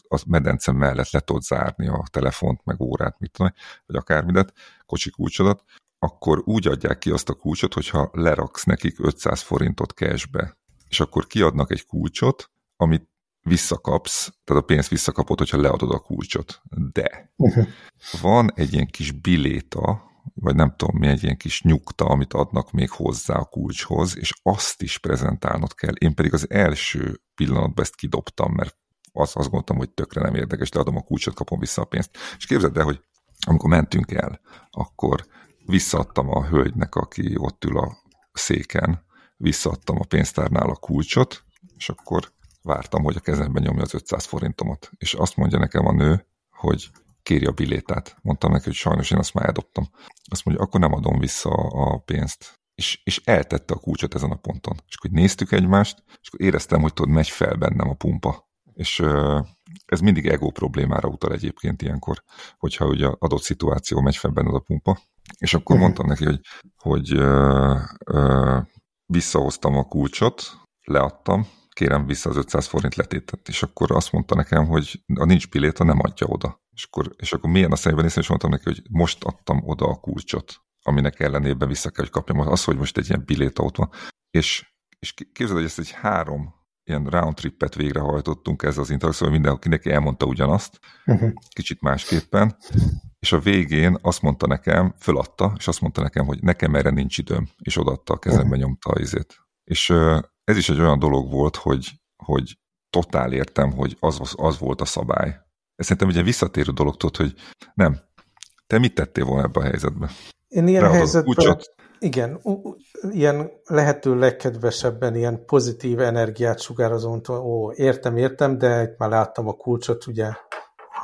a medence mellett le tudod zárni a telefont, meg órát, mit tudom, vagy akármidet, kocsi kulcsodat, akkor úgy adják ki azt a kulcsot, hogyha leraksz nekik 500 forintot cashbe és akkor kiadnak egy kulcsot, amit visszakapsz, tehát a pénzt visszakapod, hogyha leadod a kulcsot. De van egy ilyen kis biléta, vagy nem tudom mi, egy ilyen kis nyugta, amit adnak még hozzá a kulcshoz, és azt is prezentálnod kell. Én pedig az első pillanatban ezt kidobtam, mert azt, azt gondoltam, hogy tökre nem érdekes, de adom a kulcsot, kapom vissza a pénzt. És képzeld el, hogy amikor mentünk el, akkor visszaadtam a hölgynek, aki ott ül a széken, visszaadtam a pénztárnál a kulcsot, és akkor vártam, hogy a kezemben nyomja az 500 forintomat. És azt mondja nekem a nő, hogy kéri a bilétát. Mondtam neki, hogy sajnos én azt már eldobtam. Azt mondja, akkor nem adom vissza a pénzt. És, és eltette a kulcsot ezen a ponton. És akkor néztük egymást, és akkor éreztem, hogy tudod, megy fel bennem a pumpa. És ez mindig ego problémára utal egyébként ilyenkor, hogyha ugye adott szituáció megy fel benned a pumpa. És akkor uh-huh. mondtam neki, hogy, hogy uh, uh, visszahoztam a kulcsot, leadtam, kérem vissza az 500 forint letétet, és akkor azt mondta nekem, hogy a nincs piléta, nem adja oda. És akkor, és akkor milyen a szemben és mondtam neki, hogy most adtam oda a kulcsot, aminek ellenében vissza kell, hogy kapjam. Az, hogy most egy ilyen piléta ott van. És, és képzeld, hogy ezt egy három ilyen round trippet végrehajtottunk ez az interakció, hogy mindenkinek elmondta ugyanazt, uh-huh. kicsit másképpen, és a végén azt mondta nekem, föladta, és azt mondta nekem, hogy nekem erre nincs időm, és odaadta a kezembe, nyomta a izét. És ez is egy olyan dolog volt, hogy, hogy totál értem, hogy az, az volt a szabály. Ez szerintem egy visszatérő dolog tudod, hogy nem, te mit tettél volna ebben a helyzetben? Én ilyen Ráadod helyzetben, igen, ilyen lehető legkedvesebben ilyen pozitív energiát sugározom, ó, értem, értem, de itt már láttam a kulcsot, ugye,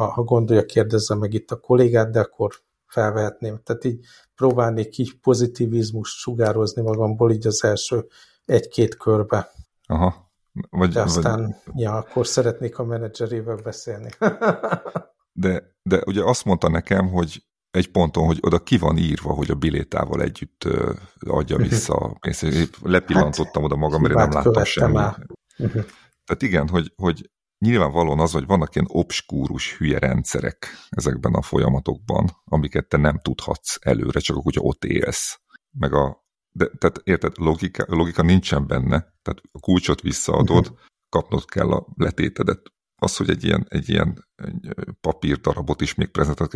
ha, ha gondolja, kérdezze meg itt a kollégát, de akkor felvehetném. Tehát így próbálnék így pozitivizmust sugározni magamból így az első egy-két körbe. Aha. Vagy, de aztán, vagy... ja, akkor szeretnék a menedzserével beszélni. de, de ugye azt mondta nekem, hogy egy ponton, hogy oda ki van írva, hogy a bilétával együtt adja mhm. vissza pénzt. Lepillantottam hát, oda magam, mert nem láttam semmi. Uh-huh. Tehát igen, hogy, hogy nyilvánvalóan az, hogy vannak ilyen obskúrus hülye rendszerek ezekben a folyamatokban, amiket te nem tudhatsz előre, csak akkor, hogyha ott élsz. Meg a, de, tehát érted, logika, logika nincsen benne, tehát a kulcsot visszaadod, uh-huh. kapnod kell a letétedet. Az, hogy egy ilyen, egy ilyen papírdarabot is még prezentálok,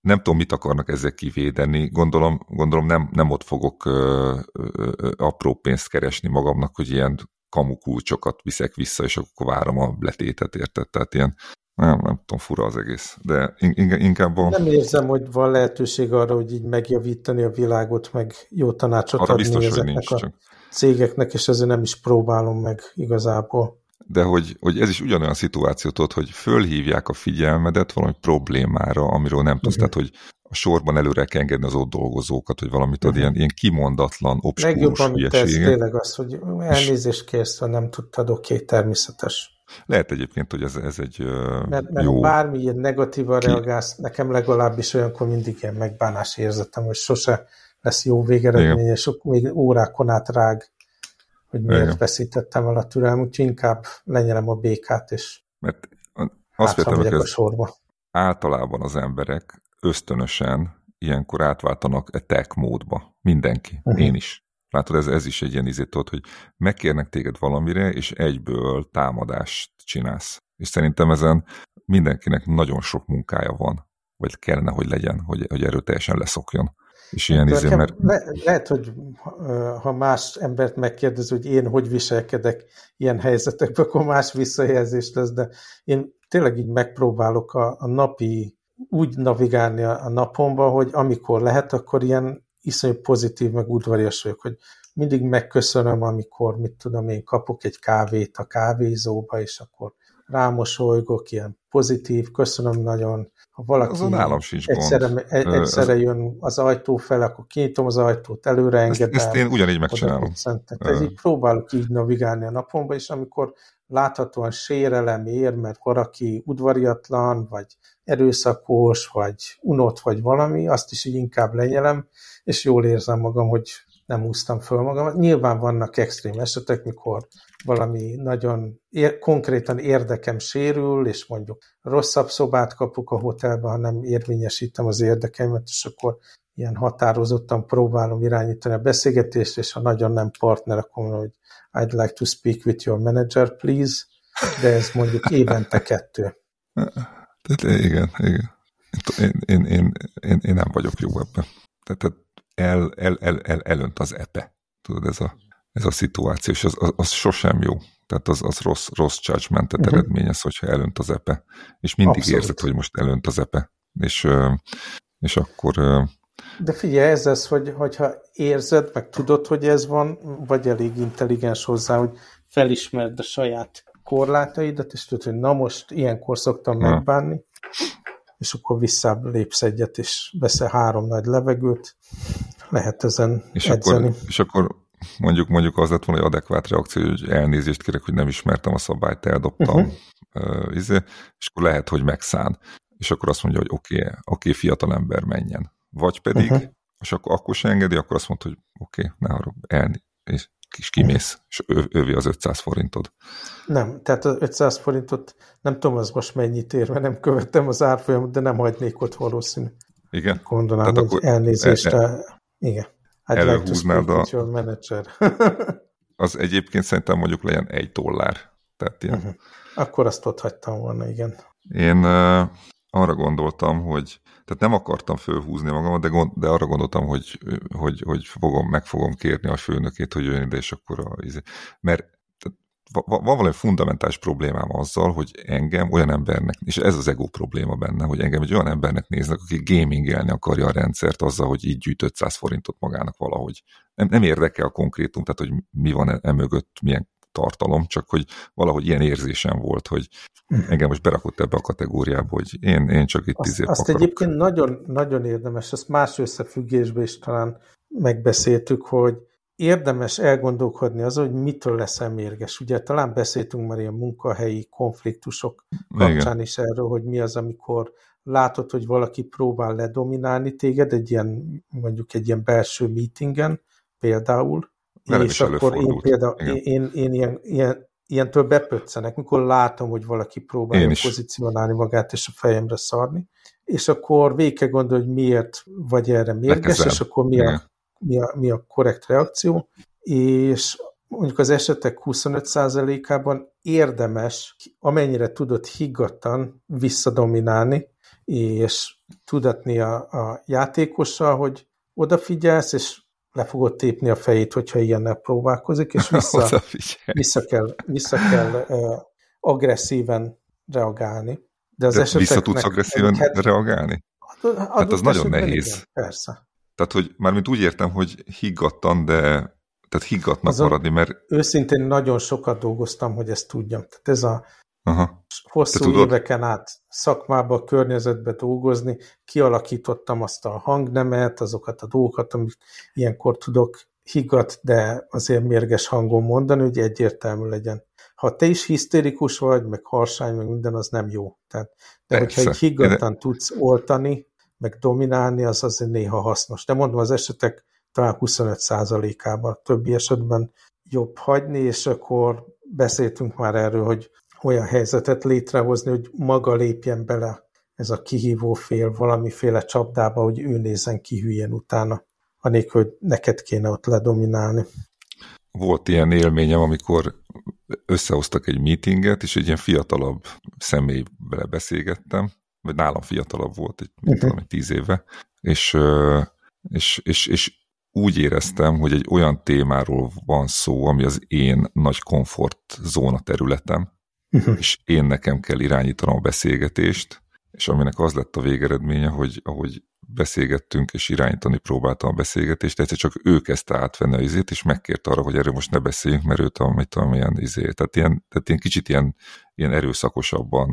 nem tudom, mit akarnak ezek kivédeni. Gondolom, gondolom nem, nem ott fogok ö, ö, apró pénzt keresni magamnak, hogy ilyen kamukulcsokat viszek vissza, és akkor várom a letétet, érted? Tehát ilyen, nem, nem tudom, fura az egész. De inkább a... Nem érzem, hogy van lehetőség arra, hogy így megjavítani a világot, meg jó tanácsot arra adni biztos, ezeknek nincs, a csak. cégeknek, és ezért nem is próbálom meg igazából de hogy, hogy ez is ugyanolyan szituáció, tudod, hogy fölhívják a figyelmedet valami problémára, amiről nem tudsz, uh-huh. tehát hogy a sorban előre kell engedni az ott dolgozókat, hogy valamit ad, uh-huh. ilyen, ilyen kimondatlan, obskúrus Legjobban ez tényleg az, hogy elnézést kérsz, ha nem tudtad, oké, okay, természetes. Lehet egyébként, hogy ez, ez egy mert, mert jó... bármi ilyen negatívan ki... reagálsz, nekem legalábbis olyankor mindig ilyen megbánás érzetem, hogy sose lesz jó végeredmény, és még órákon át rág hogy miért Igen. veszítettem el a türelm, úgyhogy inkább lenyelem a békát, és Mert azt vettem, hogy a sorba. általában az emberek ösztönösen ilyenkor átváltanak a tech módba. Mindenki. Uh-huh. Én is. Látod, ez, ez is egy ilyen izét hogy megkérnek téged valamire, és egyből támadást csinálsz. És szerintem ezen mindenkinek nagyon sok munkája van, vagy kellene, hogy legyen, hogy, hogy erőteljesen leszokjon. És ilyen izé, mert... Le, lehet, hogy ha más embert megkérdez, hogy én hogy viselkedek ilyen helyzetekben, akkor más visszajelzés lesz, de én tényleg így megpróbálok a, a napi úgy navigálni a, a napomba, hogy amikor lehet, akkor ilyen iszonyú pozitív, meg udvarias vagyok, hogy mindig megköszönöm, amikor, mit tudom én, kapok egy kávét a kávézóba, és akkor rámosolygok, ilyen pozitív, köszönöm nagyon, ha valaki Azon nálam sincs egyszerre, gond. E- egyszerre jön az ajtó fel, akkor kinyitom az ajtót, előre engedem. Ezt, ezt én ugyanígy megcsinálom. Ez így próbálok így navigálni a napomba, és amikor láthatóan sérelem ér, mert valaki udvariatlan, vagy erőszakos, vagy unott, vagy valami, azt is így inkább lenyelem, és jól érzem magam, hogy nem úsztam föl magam. Nyilván vannak extrém esetek, mikor valami nagyon ér, konkrétan érdekem sérül, és mondjuk rosszabb szobát kapok a hotelben, ha nem érvényesítem az érdekeimet, és akkor ilyen határozottan próbálom irányítani a beszélgetést, és ha nagyon nem partner, akkor mondom, hogy I'd like to speak with your manager, please, de ez mondjuk évente kettő. Tehát igen, igen. Én, én, én, én, én nem vagyok jó ebben. Tehát el, el, el, el, elönt az epe. Tudod, ez a, ez a szituáció, és az, az, az sosem jó. Tehát az, az rossz, rossz judgmentet uh-huh. eredményez, hogyha elönt az epe. És mindig Abszolút. érzed, hogy most elönt az epe. És, és akkor... De figyelj, ez az, hogy, hogyha érzed, meg tudod, hogy ez van, vagy elég intelligens hozzá, hogy felismerd a saját korlátaidat, és tudod, hogy na most ilyenkor szoktam megbánni, és akkor visszább lépsz egyet, és veszel három nagy levegőt, lehet ezen és edzeni. Akkor, és akkor mondjuk mondjuk az lett volna egy adekvát reakció, hogy elnézést kérek, hogy nem ismertem a szabályt, eldobtam, uh, izé, és akkor lehet, hogy megszán. És akkor azt mondja, hogy oké, okay, oké, okay, fiatal ember menjen. Vagy pedig, uh-huh. és akkor, akkor se engedi, akkor azt mondta, hogy oké, okay, ne harag, elni, és és kimész, és ő, ővi az 500 forintod. Nem, tehát az 500 forintot nem tudom, az most mennyit ér, mert nem követtem az árfolyamot, de nem hagynék ott valószínű. Igen? Gondolom, Tehát hogy elnézést. E, e, igen. I'd előhúznád like a... manager. az egyébként szerintem mondjuk legyen egy dollár. Tehát ilyen. Uh mhm. -huh. Akkor azt ott hagytam volna, igen. Én uh, arra gondoltam, hogy tehát nem akartam fölhúzni magamat, de, gond, de arra gondoltam, hogy, hogy, hogy fogom, meg fogom kérni a főnökét, hogy jön ide, és akkor a, izé- mert van valami fundamentális problémám azzal, hogy engem olyan embernek, és ez az ego probléma benne, hogy engem egy olyan embernek néznek, aki gamingelni akarja a rendszert azzal, hogy így gyűjt 500 forintot magának valahogy. Nem, nem érdekel a konkrétum, tehát hogy mi van e, e milyen tartalom, csak hogy valahogy ilyen érzésem volt, hogy engem most berakott ebbe a kategóriába, hogy én, én csak itt azt, izért Azt akarok. egyébként nagyon, nagyon érdemes, ezt más összefüggésben is talán megbeszéltük, hogy érdemes elgondolkodni az, hogy mitől leszel mérges. Ugye talán beszéltünk már ilyen munkahelyi konfliktusok kapcsán Igen. is erről, hogy mi az, amikor látod, hogy valaki próbál ledominálni téged egy ilyen, mondjuk egy ilyen belső meetingen például, Velem és akkor én például, én, én, én ilyen, ilyen, ilyentől bepöccenek, mikor látom, hogy valaki próbálja pozícionálni magát és a fejemre szarni, és akkor végig kell gondolni, hogy miért vagy erre mérges, Lekezem. és akkor mi a, mi, a, mi a korrekt reakció, és mondjuk az esetek 25%-ában érdemes, amennyire tudod higgadtan visszadominálni, és tudatni a, a játékossal, hogy odafigyelsz, és le fogod tépni a fejét, hogyha ilyennel próbálkozik, és vissza, vissza kell, vissza kell uh, agresszíven reagálni. De, az De vissza tudsz agresszíven hát, reagálni? Ad, hát az nagyon nehéz. Igen, persze. Tehát, hogy mármint úgy értem, hogy higgadtan, de tehát higgatnak Azon maradni, mert... Őszintén nagyon sokat dolgoztam, hogy ezt tudjam. Tehát ez a Aha. Hosszú éveken át szakmába, környezetbe dolgozni, kialakítottam azt a hangnemet, azokat a dolgokat, amit ilyenkor tudok higgadt, de azért mérges hangon mondani, hogy egyértelmű legyen. Ha te is hisztérikus vagy, meg harsány, meg minden, az nem jó. Tehát, de Persze. hogyha egy higgadtan tudsz oltani, meg dominálni, az azért néha hasznos. De mondom, az esetek talán 25%-ában, többi esetben jobb hagyni, és akkor beszéltünk már erről, hogy olyan helyzetet létrehozni, hogy maga lépjen bele ez a kihívó fél valamiféle csapdába, hogy ő nézzen ki hülyen utána, anélkül, hogy neked kéne ott ledominálni. Volt ilyen élményem, amikor összehoztak egy meetinget, és egy ilyen fiatalabb személybe beszélgettem, vagy nálam fiatalabb volt, egy, uh -huh. tudom, egy tíz éve, és, és, és, és úgy éreztem, hogy egy olyan témáról van szó, ami az én nagy komfortzóna területem, uh-huh. és én nekem kell irányítanom a beszélgetést, és aminek az lett a végeredménye, hogy ahogy beszélgettünk, és irányítani próbáltam a beszélgetést, egyszer csak ő kezdte átvenni a izét, és megkért arra, hogy erről most ne beszéljünk, mert őt a, mit tudom, ilyen izé, tehát ilyen, tehát ilyen kicsit ilyen, ilyen erőszakosabban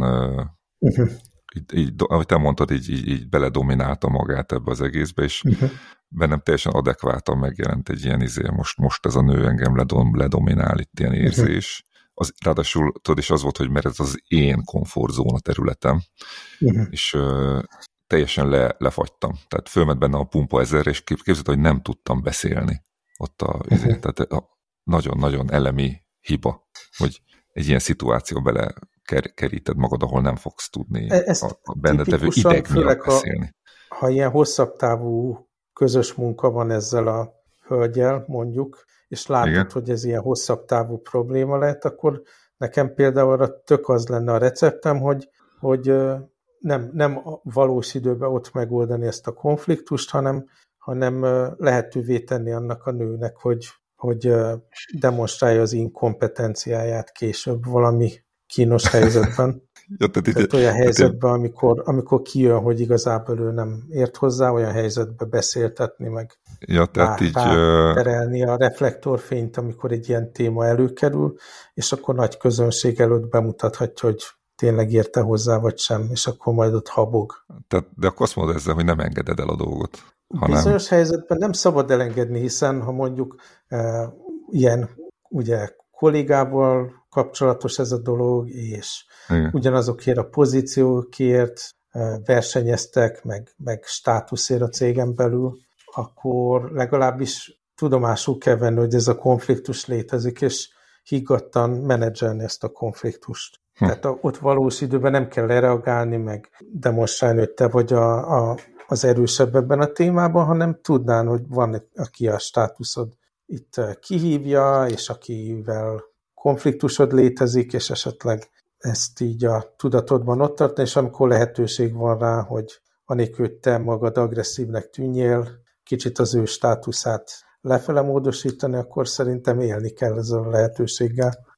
uh-huh így, így, ahogy te mondtad, így, így, így beledominálta magát ebbe az egészbe, és uh-huh. bennem teljesen adekváltan megjelent egy ilyen izé, most, most ez a nő engem ledom, ledominál, itt ilyen mhm. érzés. Az, ráadásul tudod, és az volt, hogy mert ez az én komfortzóna területem, uh-huh. és uh, teljesen le, lefagytam. Tehát fölment benne a pumpa ezer, és képzeld, hogy nem tudtam beszélni ott a, uh-huh. tehát nagyon-nagyon elemi hiba, hogy egy ilyen szituáció bele ker keríted magad, ahol nem fogsz tudni e, Ezt a, a benne tevő ideg miatt beszélni. Ha, ha ilyen hosszabb távú közös munka van ezzel a hölgyel, mondjuk, és látod, Igen. hogy ez ilyen hosszabb távú probléma lehet, akkor nekem például arra tök az lenne a receptem, hogy, hogy nem, nem valós időben ott megoldani ezt a konfliktust, hanem, hanem lehetővé tenni annak a nőnek, hogy, hogy demonstrálja az inkompetenciáját később valami kínos helyzetben. Ja, tehát tehát olyan helyzetben, amikor, amikor kijön, hogy igazából ő nem ért hozzá, olyan helyzetbe beszéltetni, meg ja, tehát rá, így, terelni a reflektorfényt, amikor egy ilyen téma előkerül, és akkor nagy közönség előtt bemutathatja, hogy tényleg érte hozzá, vagy sem, és akkor majd ott habog. Tehát, de akkor azt mondod ezzel, hogy nem engeded el a dolgot. Hanem... Bizonyos helyzetben nem szabad elengedni, hiszen ha mondjuk e, ilyen ugye kollégával kapcsolatos ez a dolog, és Igen. ugyanazokért a pozíciókért versenyeztek, meg, meg státuszért a cégen belül, akkor legalábbis tudomásul kell venni, hogy ez a konfliktus létezik, és higgadtan menedzselni ezt a konfliktust. Hm. Tehát ott valós időben nem kell lereagálni, meg demonstrálni, hogy te vagy a, a, az erősebb ebben a témában, hanem tudnán, hogy van, aki a státuszod itt eh, kihívja, és akivel konfliktusod létezik, és esetleg ezt így a tudatodban ott tartani, és amikor lehetőség van rá, hogy anélkül, hogy te magad agresszívnek tűnjél, kicsit az ő státuszát lefele módosítani, akkor szerintem élni kell ezzel a lehetőséggel.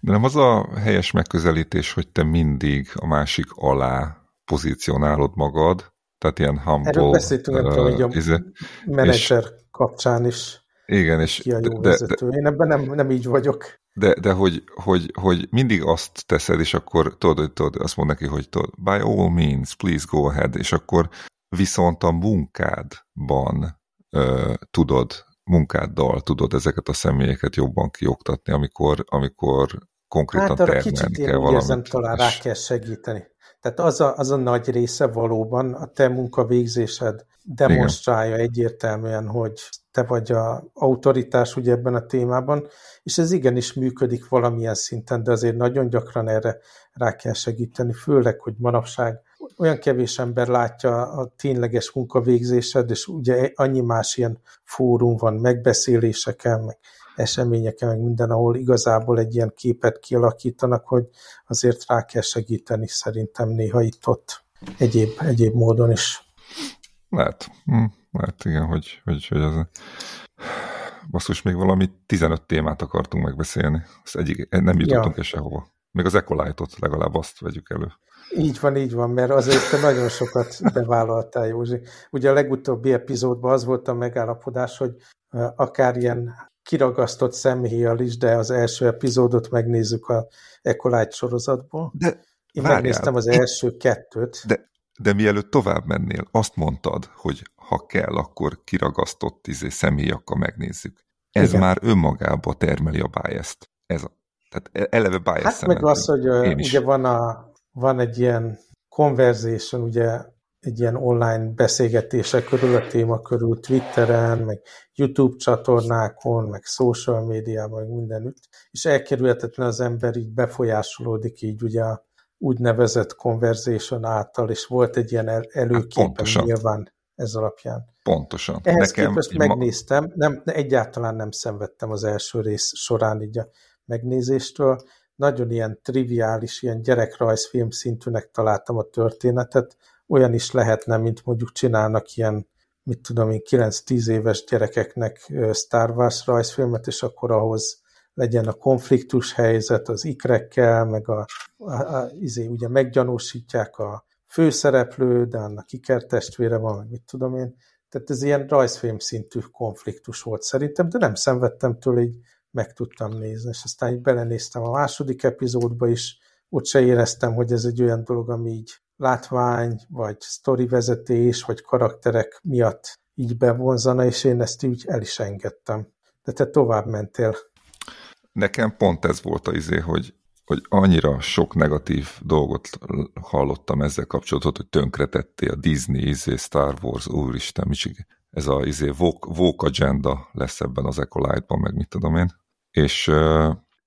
De nem az a helyes megközelítés, hogy te mindig a másik alá pozícionálod magad, tehát ilyen humble... Erről beszéltünk, uh, nem hogy a izé, menedzser kapcsán is igen, és de. De, Én ebben nem, nem így vagyok. De, de hogy, hogy, hogy mindig azt teszed, és akkor tudod, tudod, azt mond neki, hogy tudod, by all means, please go ahead, és akkor viszont a munkádban uh, tudod, munkáddal tudod ezeket a személyeket jobban kioktatni, amikor, amikor konkrétan hát termelni kell valamit. Érzem, talán rá kell segíteni. Tehát az a, az a nagy része valóban a te munkavégzésed demonstrálja Igen. egyértelműen, hogy te vagy a autoritás ugye ebben a témában, és ez igenis működik valamilyen szinten, de azért nagyon gyakran erre rá kell segíteni, főleg, hogy manapság olyan kevés ember látja a tényleges munkavégzésed, és ugye annyi más ilyen fórum van, megbeszéléseken, meg eseményeken, meg minden, ahol igazából egy ilyen képet kialakítanak, hogy azért rá kell segíteni szerintem néha itt-ott egyéb, egyéb módon is. Lehet. Hm, lehet, igen, hogy, hogy, hogy ez basszus, még valami 15 témát akartunk megbeszélni. Az egyik, nem jutottunk ja. sehova. Még az Ecolite-ot legalább azt vegyük elő. Így van, így van, mert azért te nagyon sokat bevállaltál, Józsi. Ugye a legutóbbi epizódban az volt a megállapodás, hogy akár ilyen kiragasztott szemhéjjal is, de az első epizódot megnézzük a Ecolite sorozatból. De Én várjál, megnéztem az első kettőt. De, de mielőtt tovább mennél, azt mondtad, hogy ha kell, akkor kiragasztott izé személyakkal megnézzük. Ez Igen. már önmagába termeli a bias-t. Ez a, tehát e- eleve bias Hát meg az, hogy ugye van, a, van egy ilyen conversation, ugye egy ilyen online beszélgetések körül, a téma körül, Twitteren, meg YouTube csatornákon, meg social médiában, meg mindenütt, és elkerülhetetlen az ember így befolyásolódik így ugye a úgynevezett conversation által, és volt egy ilyen el előképen hát nyilván ez alapján. Pontosan. Ehhez Nekem képest megnéztem, ma... nem, egyáltalán nem szenvedtem az első rész során így a megnézéstől, nagyon ilyen triviális, ilyen gyerekrajzfilm szintűnek találtam a történetet, olyan is lehetne, mint mondjuk csinálnak ilyen, mit tudom én, 9-10 éves gyerekeknek Star Wars rajzfilmet, és akkor ahhoz legyen a konfliktus helyzet az ikrekkel, meg a, a, a izé, ugye meggyanúsítják a főszereplő, de annak ikertestvére van, meg mit tudom én. Tehát ez ilyen rajzfilm szintű konfliktus volt szerintem, de nem szenvedtem tőle, így meg tudtam nézni, és aztán így belenéztem a második epizódba is, ott se éreztem, hogy ez egy olyan dolog, ami így látvány, vagy sztorivezetés, vagy karakterek miatt így bevonzana, és én ezt így el is engedtem. De te tovább mentél. Nekem pont ez volt az izé, hogy, hogy annyira sok negatív dolgot hallottam ezzel kapcsolatot, hogy tönkretettél a Disney, izé, Star Wars, úristen, micsig, ez a izé, woke, woke agenda lesz ebben az Ecolite-ban, meg mit tudom én. És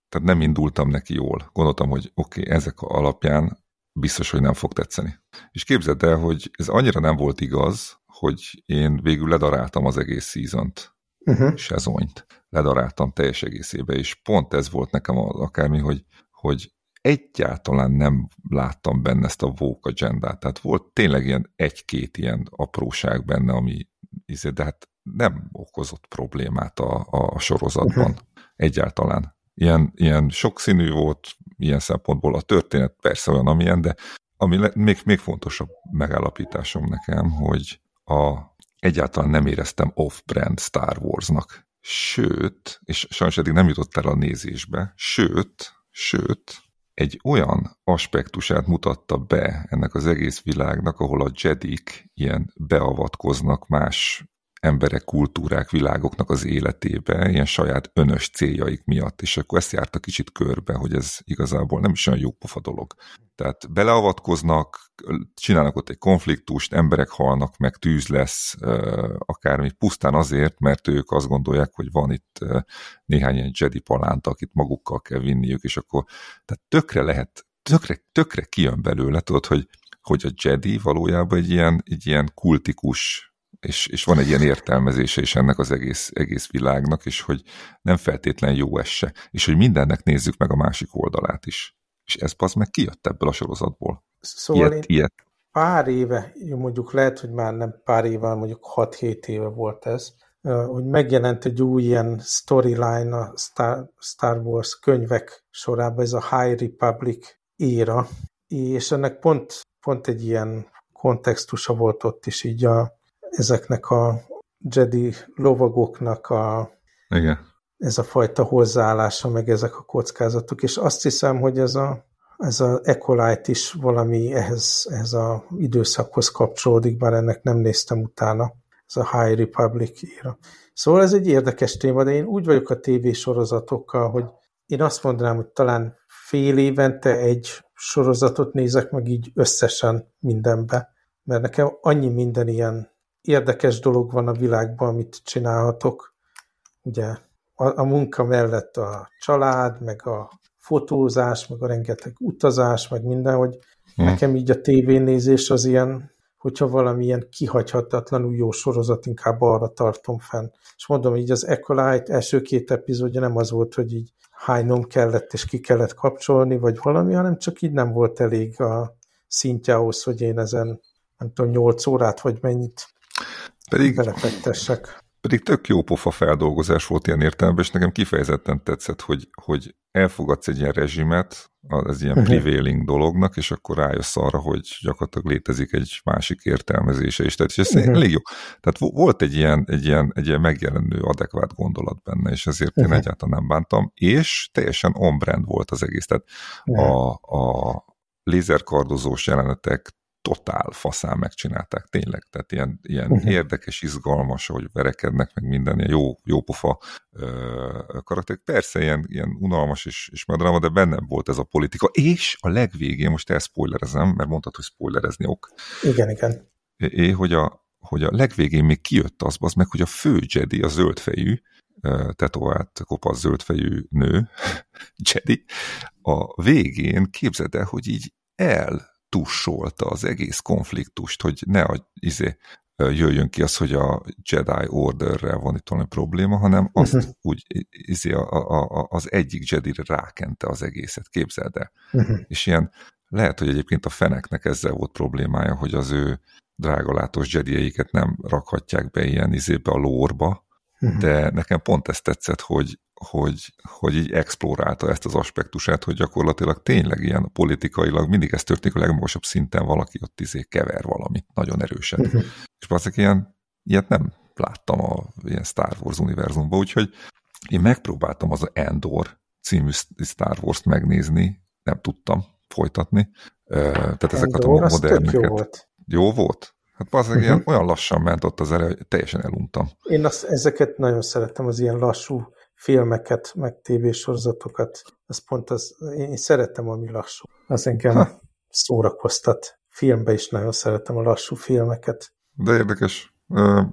tehát nem indultam neki jól. Gondoltam, hogy oké, okay, ezek alapján biztos, hogy nem fog tetszeni. És képzeld el, hogy ez annyira nem volt igaz, hogy én végül ledaráltam az egész szízont, uh-huh. sezonyt. Ledaráltam teljes egészébe, és pont ez volt nekem akármi, hogy, hogy egyáltalán nem láttam benne ezt a woke agendát. Tehát volt tényleg ilyen egy-két ilyen apróság benne, ami izé, de hát nem okozott problémát a, a sorozatban. Uh-huh. Egyáltalán. Ilyen, ilyen sokszínű volt, ilyen szempontból a történet persze olyan, amilyen, de ami le, még, még fontosabb megállapításom nekem, hogy a, egyáltalán nem éreztem off-brand Star Warsnak. Sőt, és sajnos eddig nem jutott el a nézésbe, sőt, sőt, egy olyan aspektusát mutatta be ennek az egész világnak, ahol a jedik ilyen beavatkoznak más emberek, kultúrák, világoknak az életébe, ilyen saját önös céljaik miatt, és akkor ezt járta kicsit körbe, hogy ez igazából nem is olyan jó pofa dolog. Tehát beleavatkoznak, csinálnak ott egy konfliktust, emberek halnak, meg tűz lesz, akármi, pusztán azért, mert ők azt gondolják, hogy van itt néhány ilyen Jedi palánta, akit magukkal kell vinniük, és akkor tehát tökre lehet, tökre, tökre kijön belőle, tudod, hogy, hogy a Jedi valójában egy ilyen, egy ilyen kultikus és, és van egy ilyen értelmezése is ennek az egész, egész világnak, és hogy nem feltétlen jó esse, és hogy mindennek nézzük meg a másik oldalát is. És ez az meg kijött ebből a sorozatból. Szóval ilyet, ilyet. pár éve, mondjuk lehet, hogy már nem pár éve, mondjuk 6-7 éve volt ez, hogy megjelent egy új ilyen storyline a Star, Star Wars könyvek sorában, ez a High Republic éra, és ennek pont, pont egy ilyen kontextusa volt ott is így a, ezeknek a Jedi lovagoknak a, Igen. ez a fajta hozzáállása, meg ezek a kockázatok, és azt hiszem, hogy ez a, ez a Ecolite is valami ehhez, ehhez a időszakhoz kapcsolódik, bár ennek nem néztem utána, ez a High Republic íra. Szóval ez egy érdekes téma, de én úgy vagyok a tévésorozatokkal, hogy én azt mondanám, hogy talán fél évente egy sorozatot nézek meg így összesen mindenbe, mert nekem annyi minden ilyen érdekes dolog van a világban, amit csinálhatok. Ugye a, a munka mellett a család, meg a fotózás, meg a rengeteg utazás, meg minden, hogy hmm. nekem így a tévénézés az ilyen, hogyha valamilyen kihagyhatatlanul jó sorozat, inkább arra tartom fenn. És mondom, így az Ecolite első két epizódja nem az volt, hogy így hánynom kellett, és ki kellett kapcsolni, vagy valami, hanem csak így nem volt elég a szintje ahhoz, hogy én ezen nem tudom, 8 órát, vagy mennyit pedig, belefektessek. Pedig tök jó pofa feldolgozás volt ilyen értelemben, és nekem kifejezetten tetszett, hogy, hogy elfogadsz egy ilyen rezsimet, az ilyen uh-huh. prevailing dolognak, és akkor rájössz arra, hogy gyakorlatilag létezik egy másik értelmezése is. Tehát ez uh-huh. elég jó. Tehát volt egy ilyen, egy, ilyen, egy ilyen megjelenő, adekvát gondolat benne, és ezért uh-huh. én egyáltalán nem bántam, és teljesen on-brand volt az egész. Tehát uh-huh. a, a lézerkardozós jelenetek totál faszán megcsinálták, tényleg. Tehát ilyen, ilyen uh-huh. érdekes, izgalmas, hogy verekednek, meg minden ilyen jó, jó pofa ö, karakterek. Persze ilyen, ilyen unalmas és, és medrama, de bennem volt ez a politika. És a legvégén, most elspoilerezem, mert mondtad, hogy spoilerezni ok. Igen, igen. É, hogy a, hogy a legvégén még kijött az, az meg, hogy a fő Jedi, a zöldfejű, tetovált, kopasz zöldfejű nő, Jedi, a végén képzeld el, hogy így el tussolta az egész konfliktust, hogy ne a, izé, jöjjön ki az, hogy a Jedi Orderrel van itt valami probléma, hanem azt uh-huh. úgy izé, a, a, a, az egyik Jedi-re rákente az egészet, képzeld el. Uh-huh. És ilyen, lehet, hogy egyébként a feneknek ezzel volt problémája, hogy az ő drágalátos jedieiket nem rakhatják be ilyen izébe a lórba, uh-huh. de nekem pont ezt tetszett, hogy hogy, hogy így explorálta ezt az aspektusát, hogy gyakorlatilag tényleg ilyen politikailag mindig ez történik a legmagasabb szinten, valaki ott izé kever valamit nagyon erősen. Uh-huh. És azért ilyen, ilyet nem láttam a ilyen Star Wars univerzumban, úgyhogy én megpróbáltam az a Endor című Star Wars-t megnézni, nem tudtam folytatni. Tehát ezeket a moderneket. Jó volt. Jó volt? Hát az uh-huh. olyan lassan ment ott az elő, hogy teljesen eluntam. Én azt, ezeket nagyon szerettem, az ilyen lassú filmeket, meg tévésorozatokat, az pont az, én szerettem, ami lassú. Az engem szórakoztat. Filmbe is nagyon szeretem a lassú filmeket. De érdekes.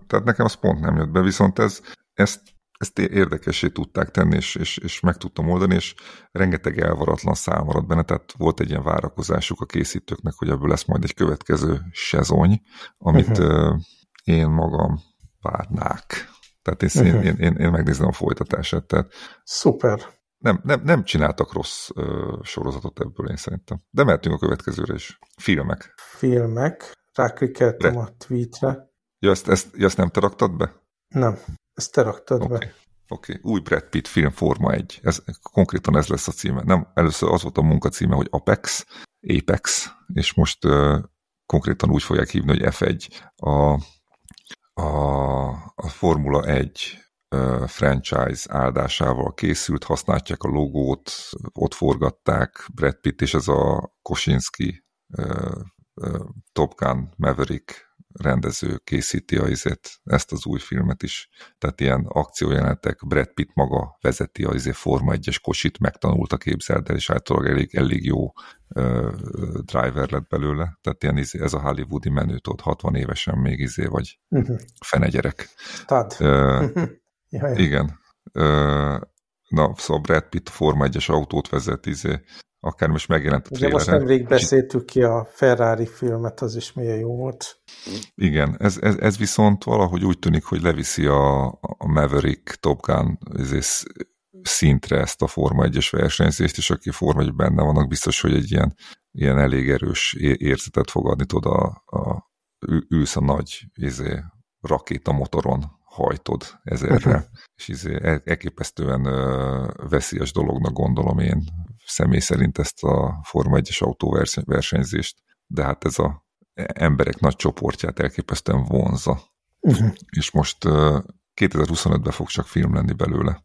Tehát nekem az pont nem jött be, viszont ez, ezt, ezt érdekessé tudták tenni, és, és, és meg tudtam oldani, és rengeteg elvaratlan szám maradt benne, tehát volt egy ilyen várakozásuk a készítőknek, hogy ebből lesz majd egy következő sezony, amit uh-huh. én magam várnák. Tehát én, uh-huh. én, én, én megnézem a folytatását. Tehát Szuper. Nem, nem, nem csináltak rossz ö, sorozatot ebből, én szerintem. De mehetünk a következőre is. Filmek. Filmek. Ráklikeltem a tweetre. Ja, ezt, ezt, ja, ezt nem te raktad be? Nem, ezt te raktad okay. be. Oké, okay. új Brad Pitt film Forma 1. Ez, konkrétan ez lesz a címe. Nem, először az volt a munka címe, hogy Apex, Apex, és most uh, konkrétan úgy fogják hívni, hogy F1. A a, a Formula 1 franchise áldásával készült, használják a logót, ott forgatták Brad Pitt és ez a Kosinski Top Gun Maverick rendező készíti a izét, ezt az új filmet is. Tehát ilyen akciójelenetek, Brad Pitt maga vezeti a izé Forma 1-es kosit, megtanulta képzeld el, és általában elég, elég jó uh, driver lett belőle. Tehát ilyen izé, ez a hollywoodi menő, ott 60 évesen még izé, vagy uh mhm. -huh. fene gyerek. Uh, igen. Uh, na, szóval Brad Pitt Forma 1-es autót vezet, izé, akár most megjelent a Ugye most nemrég beszéltük ki a Ferrari filmet, az is milyen jó volt. Igen, ez, ez, ez viszont valahogy úgy tűnik, hogy leviszi a, a Maverick Top Gun szintre ezt a Forma 1-es versenyzést, és aki Forma 1 benne vannak, biztos, hogy egy ilyen, ilyen elég erős érzetet fog adni, tudod, a, a, ülsz a nagy izé, rakétamotoron, hajtod ezerre, uh -huh. és izé, elképesztően veszélyes dolognak gondolom én személy szerint ezt a Forma 1-es autóversenyzést, de hát ez a emberek nagy csoportját elképesztően vonza. Uh -huh. És most 2025-ben fog csak film lenni belőle.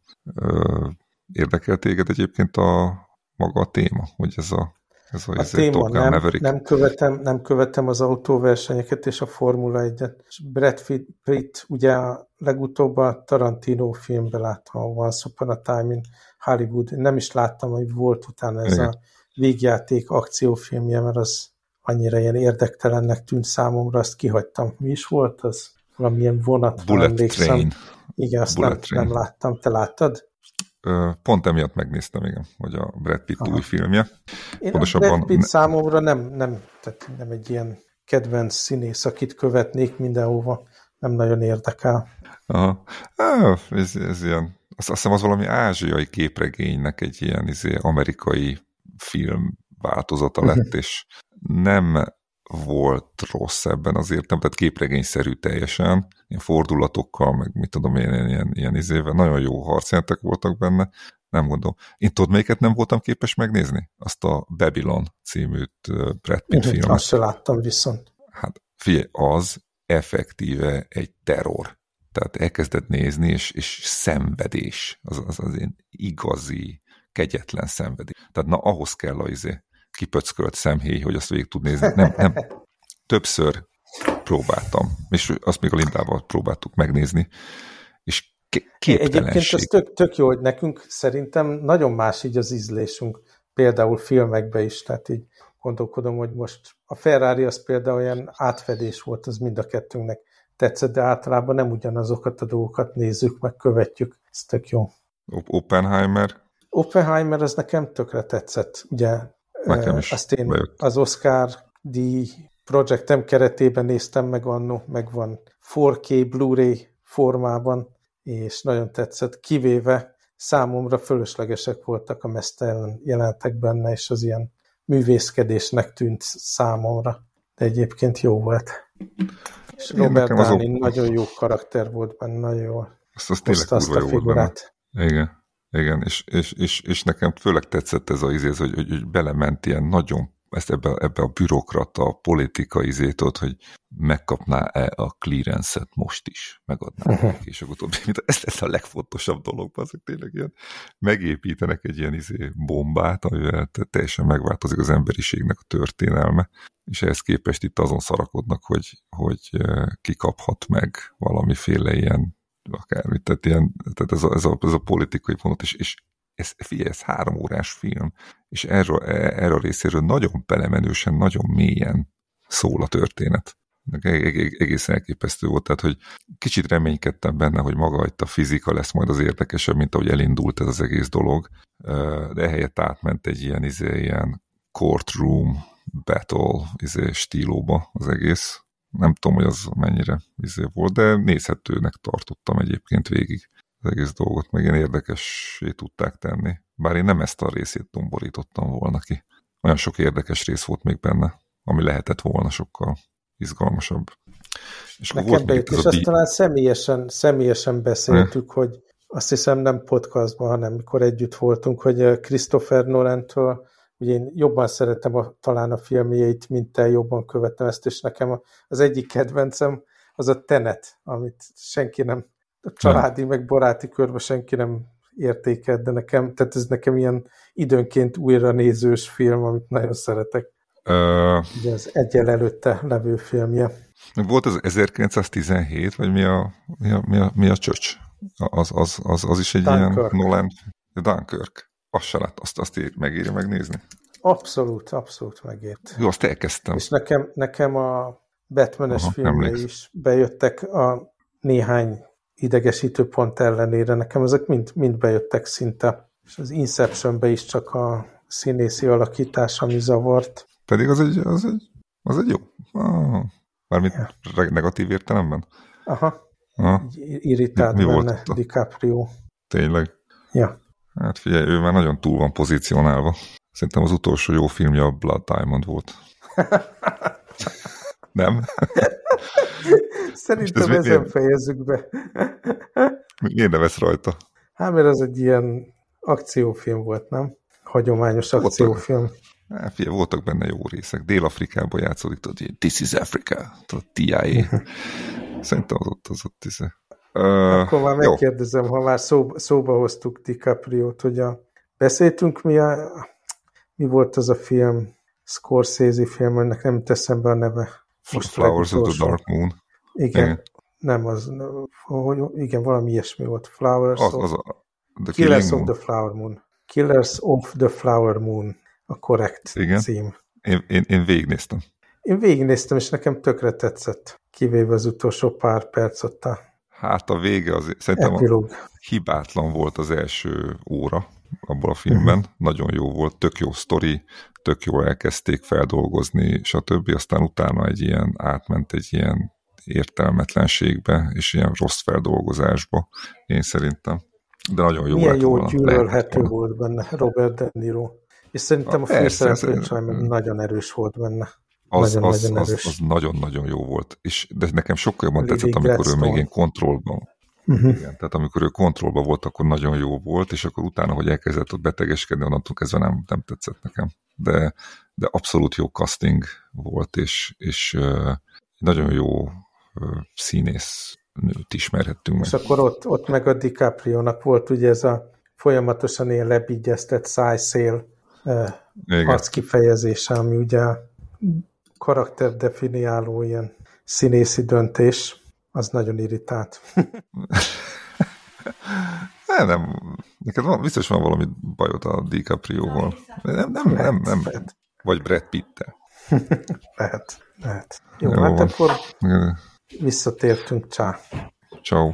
Érdekel téged egyébként a maga a téma, hogy ez a ez a, a téma nem, nem, követem, nem követem az autóversenyeket és a Formula 1-et. Brad Pitt ugye a legutóbb a Tarantino filmben láttam, a Once Upon a Time in Hollywood. Nem is láttam, hogy volt utána ez Igen. a végjáték akciófilmje, mert az annyira ilyen érdektelennek tűnt számomra, azt kihagytam. Mi is volt az? Valamilyen vonat. Bullet Train. Igen, azt Bullet nem, Train. nem láttam. Te láttad? Pont emiatt megnéztem, igen, hogy a Brad Pitt Aha. új filmje. Én Pontosabban... a Brad Pitt számomra nem, nem, tehát nem egy ilyen kedvenc színész, akit követnék mindenhova, nem nagyon érdekel. Aha. Ah, ez, ez ilyen, azt, azt hiszem az valami ázsiai képregénynek egy ilyen izé, amerikai film változata lett, és nem volt rossz ebben az értem, tehát képregényszerű teljesen, ilyen fordulatokkal, meg mit tudom én, ilyen, ilyen, ilyen izével, nagyon jó harcjelentek voltak benne, nem gondolom. Én tudod, melyiket nem voltam képes megnézni? Azt a Babylon című Brad Pitt uh filmet. Azt se láttam viszont. Hát figyelj, az effektíve egy terror. Tehát elkezded nézni, és, és szenvedés. Az, az, az én igazi, kegyetlen szenvedés. Tehát na, ahhoz kell a izé, kipöckölt szemhéj, hogy azt végig tud nézni. Nem, nem. Többször próbáltam, és azt még a Lindával próbáltuk megnézni, és. Egyébként ez tök, tök jó, hogy nekünk szerintem nagyon más így az ízlésünk, például filmekbe is, tehát így gondolkodom, hogy most a Ferrari az például olyan átfedés volt, az mind a kettőnknek tetszett, de általában nem ugyanazokat a dolgokat nézzük, meg követjük. Ez tök jó. Oppenheimer? Oppenheimer az nekem tökre tetszett. Ugye Nekem is Azt én bejött. az Oscar díj projektem keretében néztem meg annó, meg van 4K Blu-ray formában, és nagyon tetszett, kivéve számomra fölöslegesek voltak a mesztelen jelentek benne, és az ilyen művészkedésnek tűnt számomra, de egyébként jó volt. És Én Robert Downey az... nagyon jó karakter volt benne, nagyon jó. Azt, azt tényleg azt a figurát. Igen. Igen, és, és, és, és nekem főleg tetszett ez a izé, hogy, hogy, hogy belement ilyen nagyon ezt ebbe, ebbe a bürokrata, a politika izét ott, hogy megkapná-e a clearance-et most is, megadná uh -huh. neki, és akkor ez lesz a legfontosabb dolog, azok tényleg ilyen megépítenek egy ilyen izé bombát, amivel teljesen megváltozik az emberiségnek a történelme, és ehhez képest itt azon szarakodnak, hogy, hogy kikaphat meg valamiféle ilyen akármit, tehát, ilyen, tehát ez, a, ez, a, ez a politikai vonat, és, és ez, figyelj, ez három órás film, és erről, e, erről a részéről nagyon belemenősen, nagyon mélyen szól a történet. Egészen elképesztő volt, tehát hogy kicsit reménykedtem benne, hogy maga itt a fizika lesz majd az érdekesebb, mint ahogy elindult ez az egész dolog, de ehelyett átment egy ilyen, izé, ilyen courtroom battle izé, stílóba az egész, nem tudom, hogy az mennyire izé volt, de nézhetőnek tartottam egyébként végig az egész dolgot, meg ilyen érdekessé tudták tenni. Bár én nem ezt a részét tomborítottam volna ki. Olyan sok érdekes rész volt még benne, ami lehetett volna sokkal izgalmasabb. És Nekem bejött, és azt talán személyesen, személyesen beszéltük, ne? hogy azt hiszem nem podcastban, hanem mikor együtt voltunk, hogy Christopher Nolan-től Ugye én jobban szeretem a, talán a filmjeit, mint te jobban követem ezt, és nekem az egyik kedvencem az a Tenet, amit senki nem, a családi, meg baráti körben senki nem értékelt, de nekem, tehát ez nekem ilyen időnként újra nézős film, amit nagyon szeretek. Uh, Ugye az egyel előtte levő filmje. Volt az 1917, vagy mi a, mi a, mi a, mi a csöcs? Az, az, az, az is egy Dunkirk. ilyen Nolan... Dunkirk. Azt se lett, azt, azt ér, megéri megnézni. Abszolút, abszolút megért. Jó, azt elkezdtem. És nekem, nekem a Batman-es filmje is bejöttek a néhány idegesítő pont ellenére. Nekem ezek mind, mind bejöttek szinte. És az Inceptionbe is csak a színészi alakítás, ami zavart. Pedig az egy, az egy, az egy jó. Ah, mármint ja. negatív értelemben? Aha. Aha. Irritált mi, mi benne volt DiCaprio. Tényleg? Ja. Hát figyelj, ő már nagyon túl van pozícionálva. Szerintem az utolsó jó filmje a Blood Diamond volt. Nem? Szerintem ezen miért? fejezzük be. miért nevesz rajta? Hát, mert az egy ilyen akciófilm volt, nem? Hagyományos akciófilm. Voltak, hát, figyelj, voltak benne jó részek. Dél-Afrikában játszódik, tudod, ilyen This is Africa, tudod, TIA. Szerintem az ott, az ott. Uh, Akkor már megkérdezem, jó. ha már szóba, szóba hoztuk DiCaprio-t, hogy a, beszéltünk mi a, mi volt az a film, Scorsese film, ennek nem teszem be a neve. Most Flowers of the Dark Moon. Igen, igen. nem az, hogy, igen, valami ilyesmi volt. Flowers az, az a, the Killers of Moon. the Flower Moon. Killers of the Flower Moon a korrekt igen. cím. Én, én, én végignéztem. Én végignéztem, és nekem tökre tetszett, kivéve az utolsó pár perc ott a Hát a vége az szerintem a hibátlan volt az első óra abból a filmben. Uh-huh. Nagyon jó volt, tök jó sztori, tök jól elkezdték feldolgozni, stb. Aztán utána egy ilyen átment egy ilyen értelmetlenségbe, és ilyen rossz feldolgozásba, én szerintem. De nagyon jó Milyen jó gyűlölhető volt benne Robert De Niro. És szerintem a, a főszereplő nagyon erős volt benne. Az nagyon, az, nagyon, az, az nagyon-nagyon jó volt. És, de nekem sokkal jobban tetszett, amikor ő még én kontrollban Uh-huh. Igen, tehát amikor ő kontrollban volt, akkor nagyon jó volt, és akkor utána, hogy elkezdett ott betegeskedni, onnantól kezdve nem, nem tetszett nekem. De, de abszolút jó casting volt, és, és uh, nagyon jó uh, színész nőt ismerhettünk meg. És akkor ott, ott meg a DiCaprio-nak volt ugye ez a folyamatosan ilyen lebigyeztett szájszél uh, arc kifejezése, ami ugye karakterdefiniáló ilyen színészi döntés, az nagyon irritált. nem, nem. Neked van, biztos van valami bajod a DiCaprio-val. Nem, nem, nem, nem. Vagy Brad Pitt-tel. lehet, lehet. Jó, Jó hát van. akkor visszatértünk. Csá. Ciao.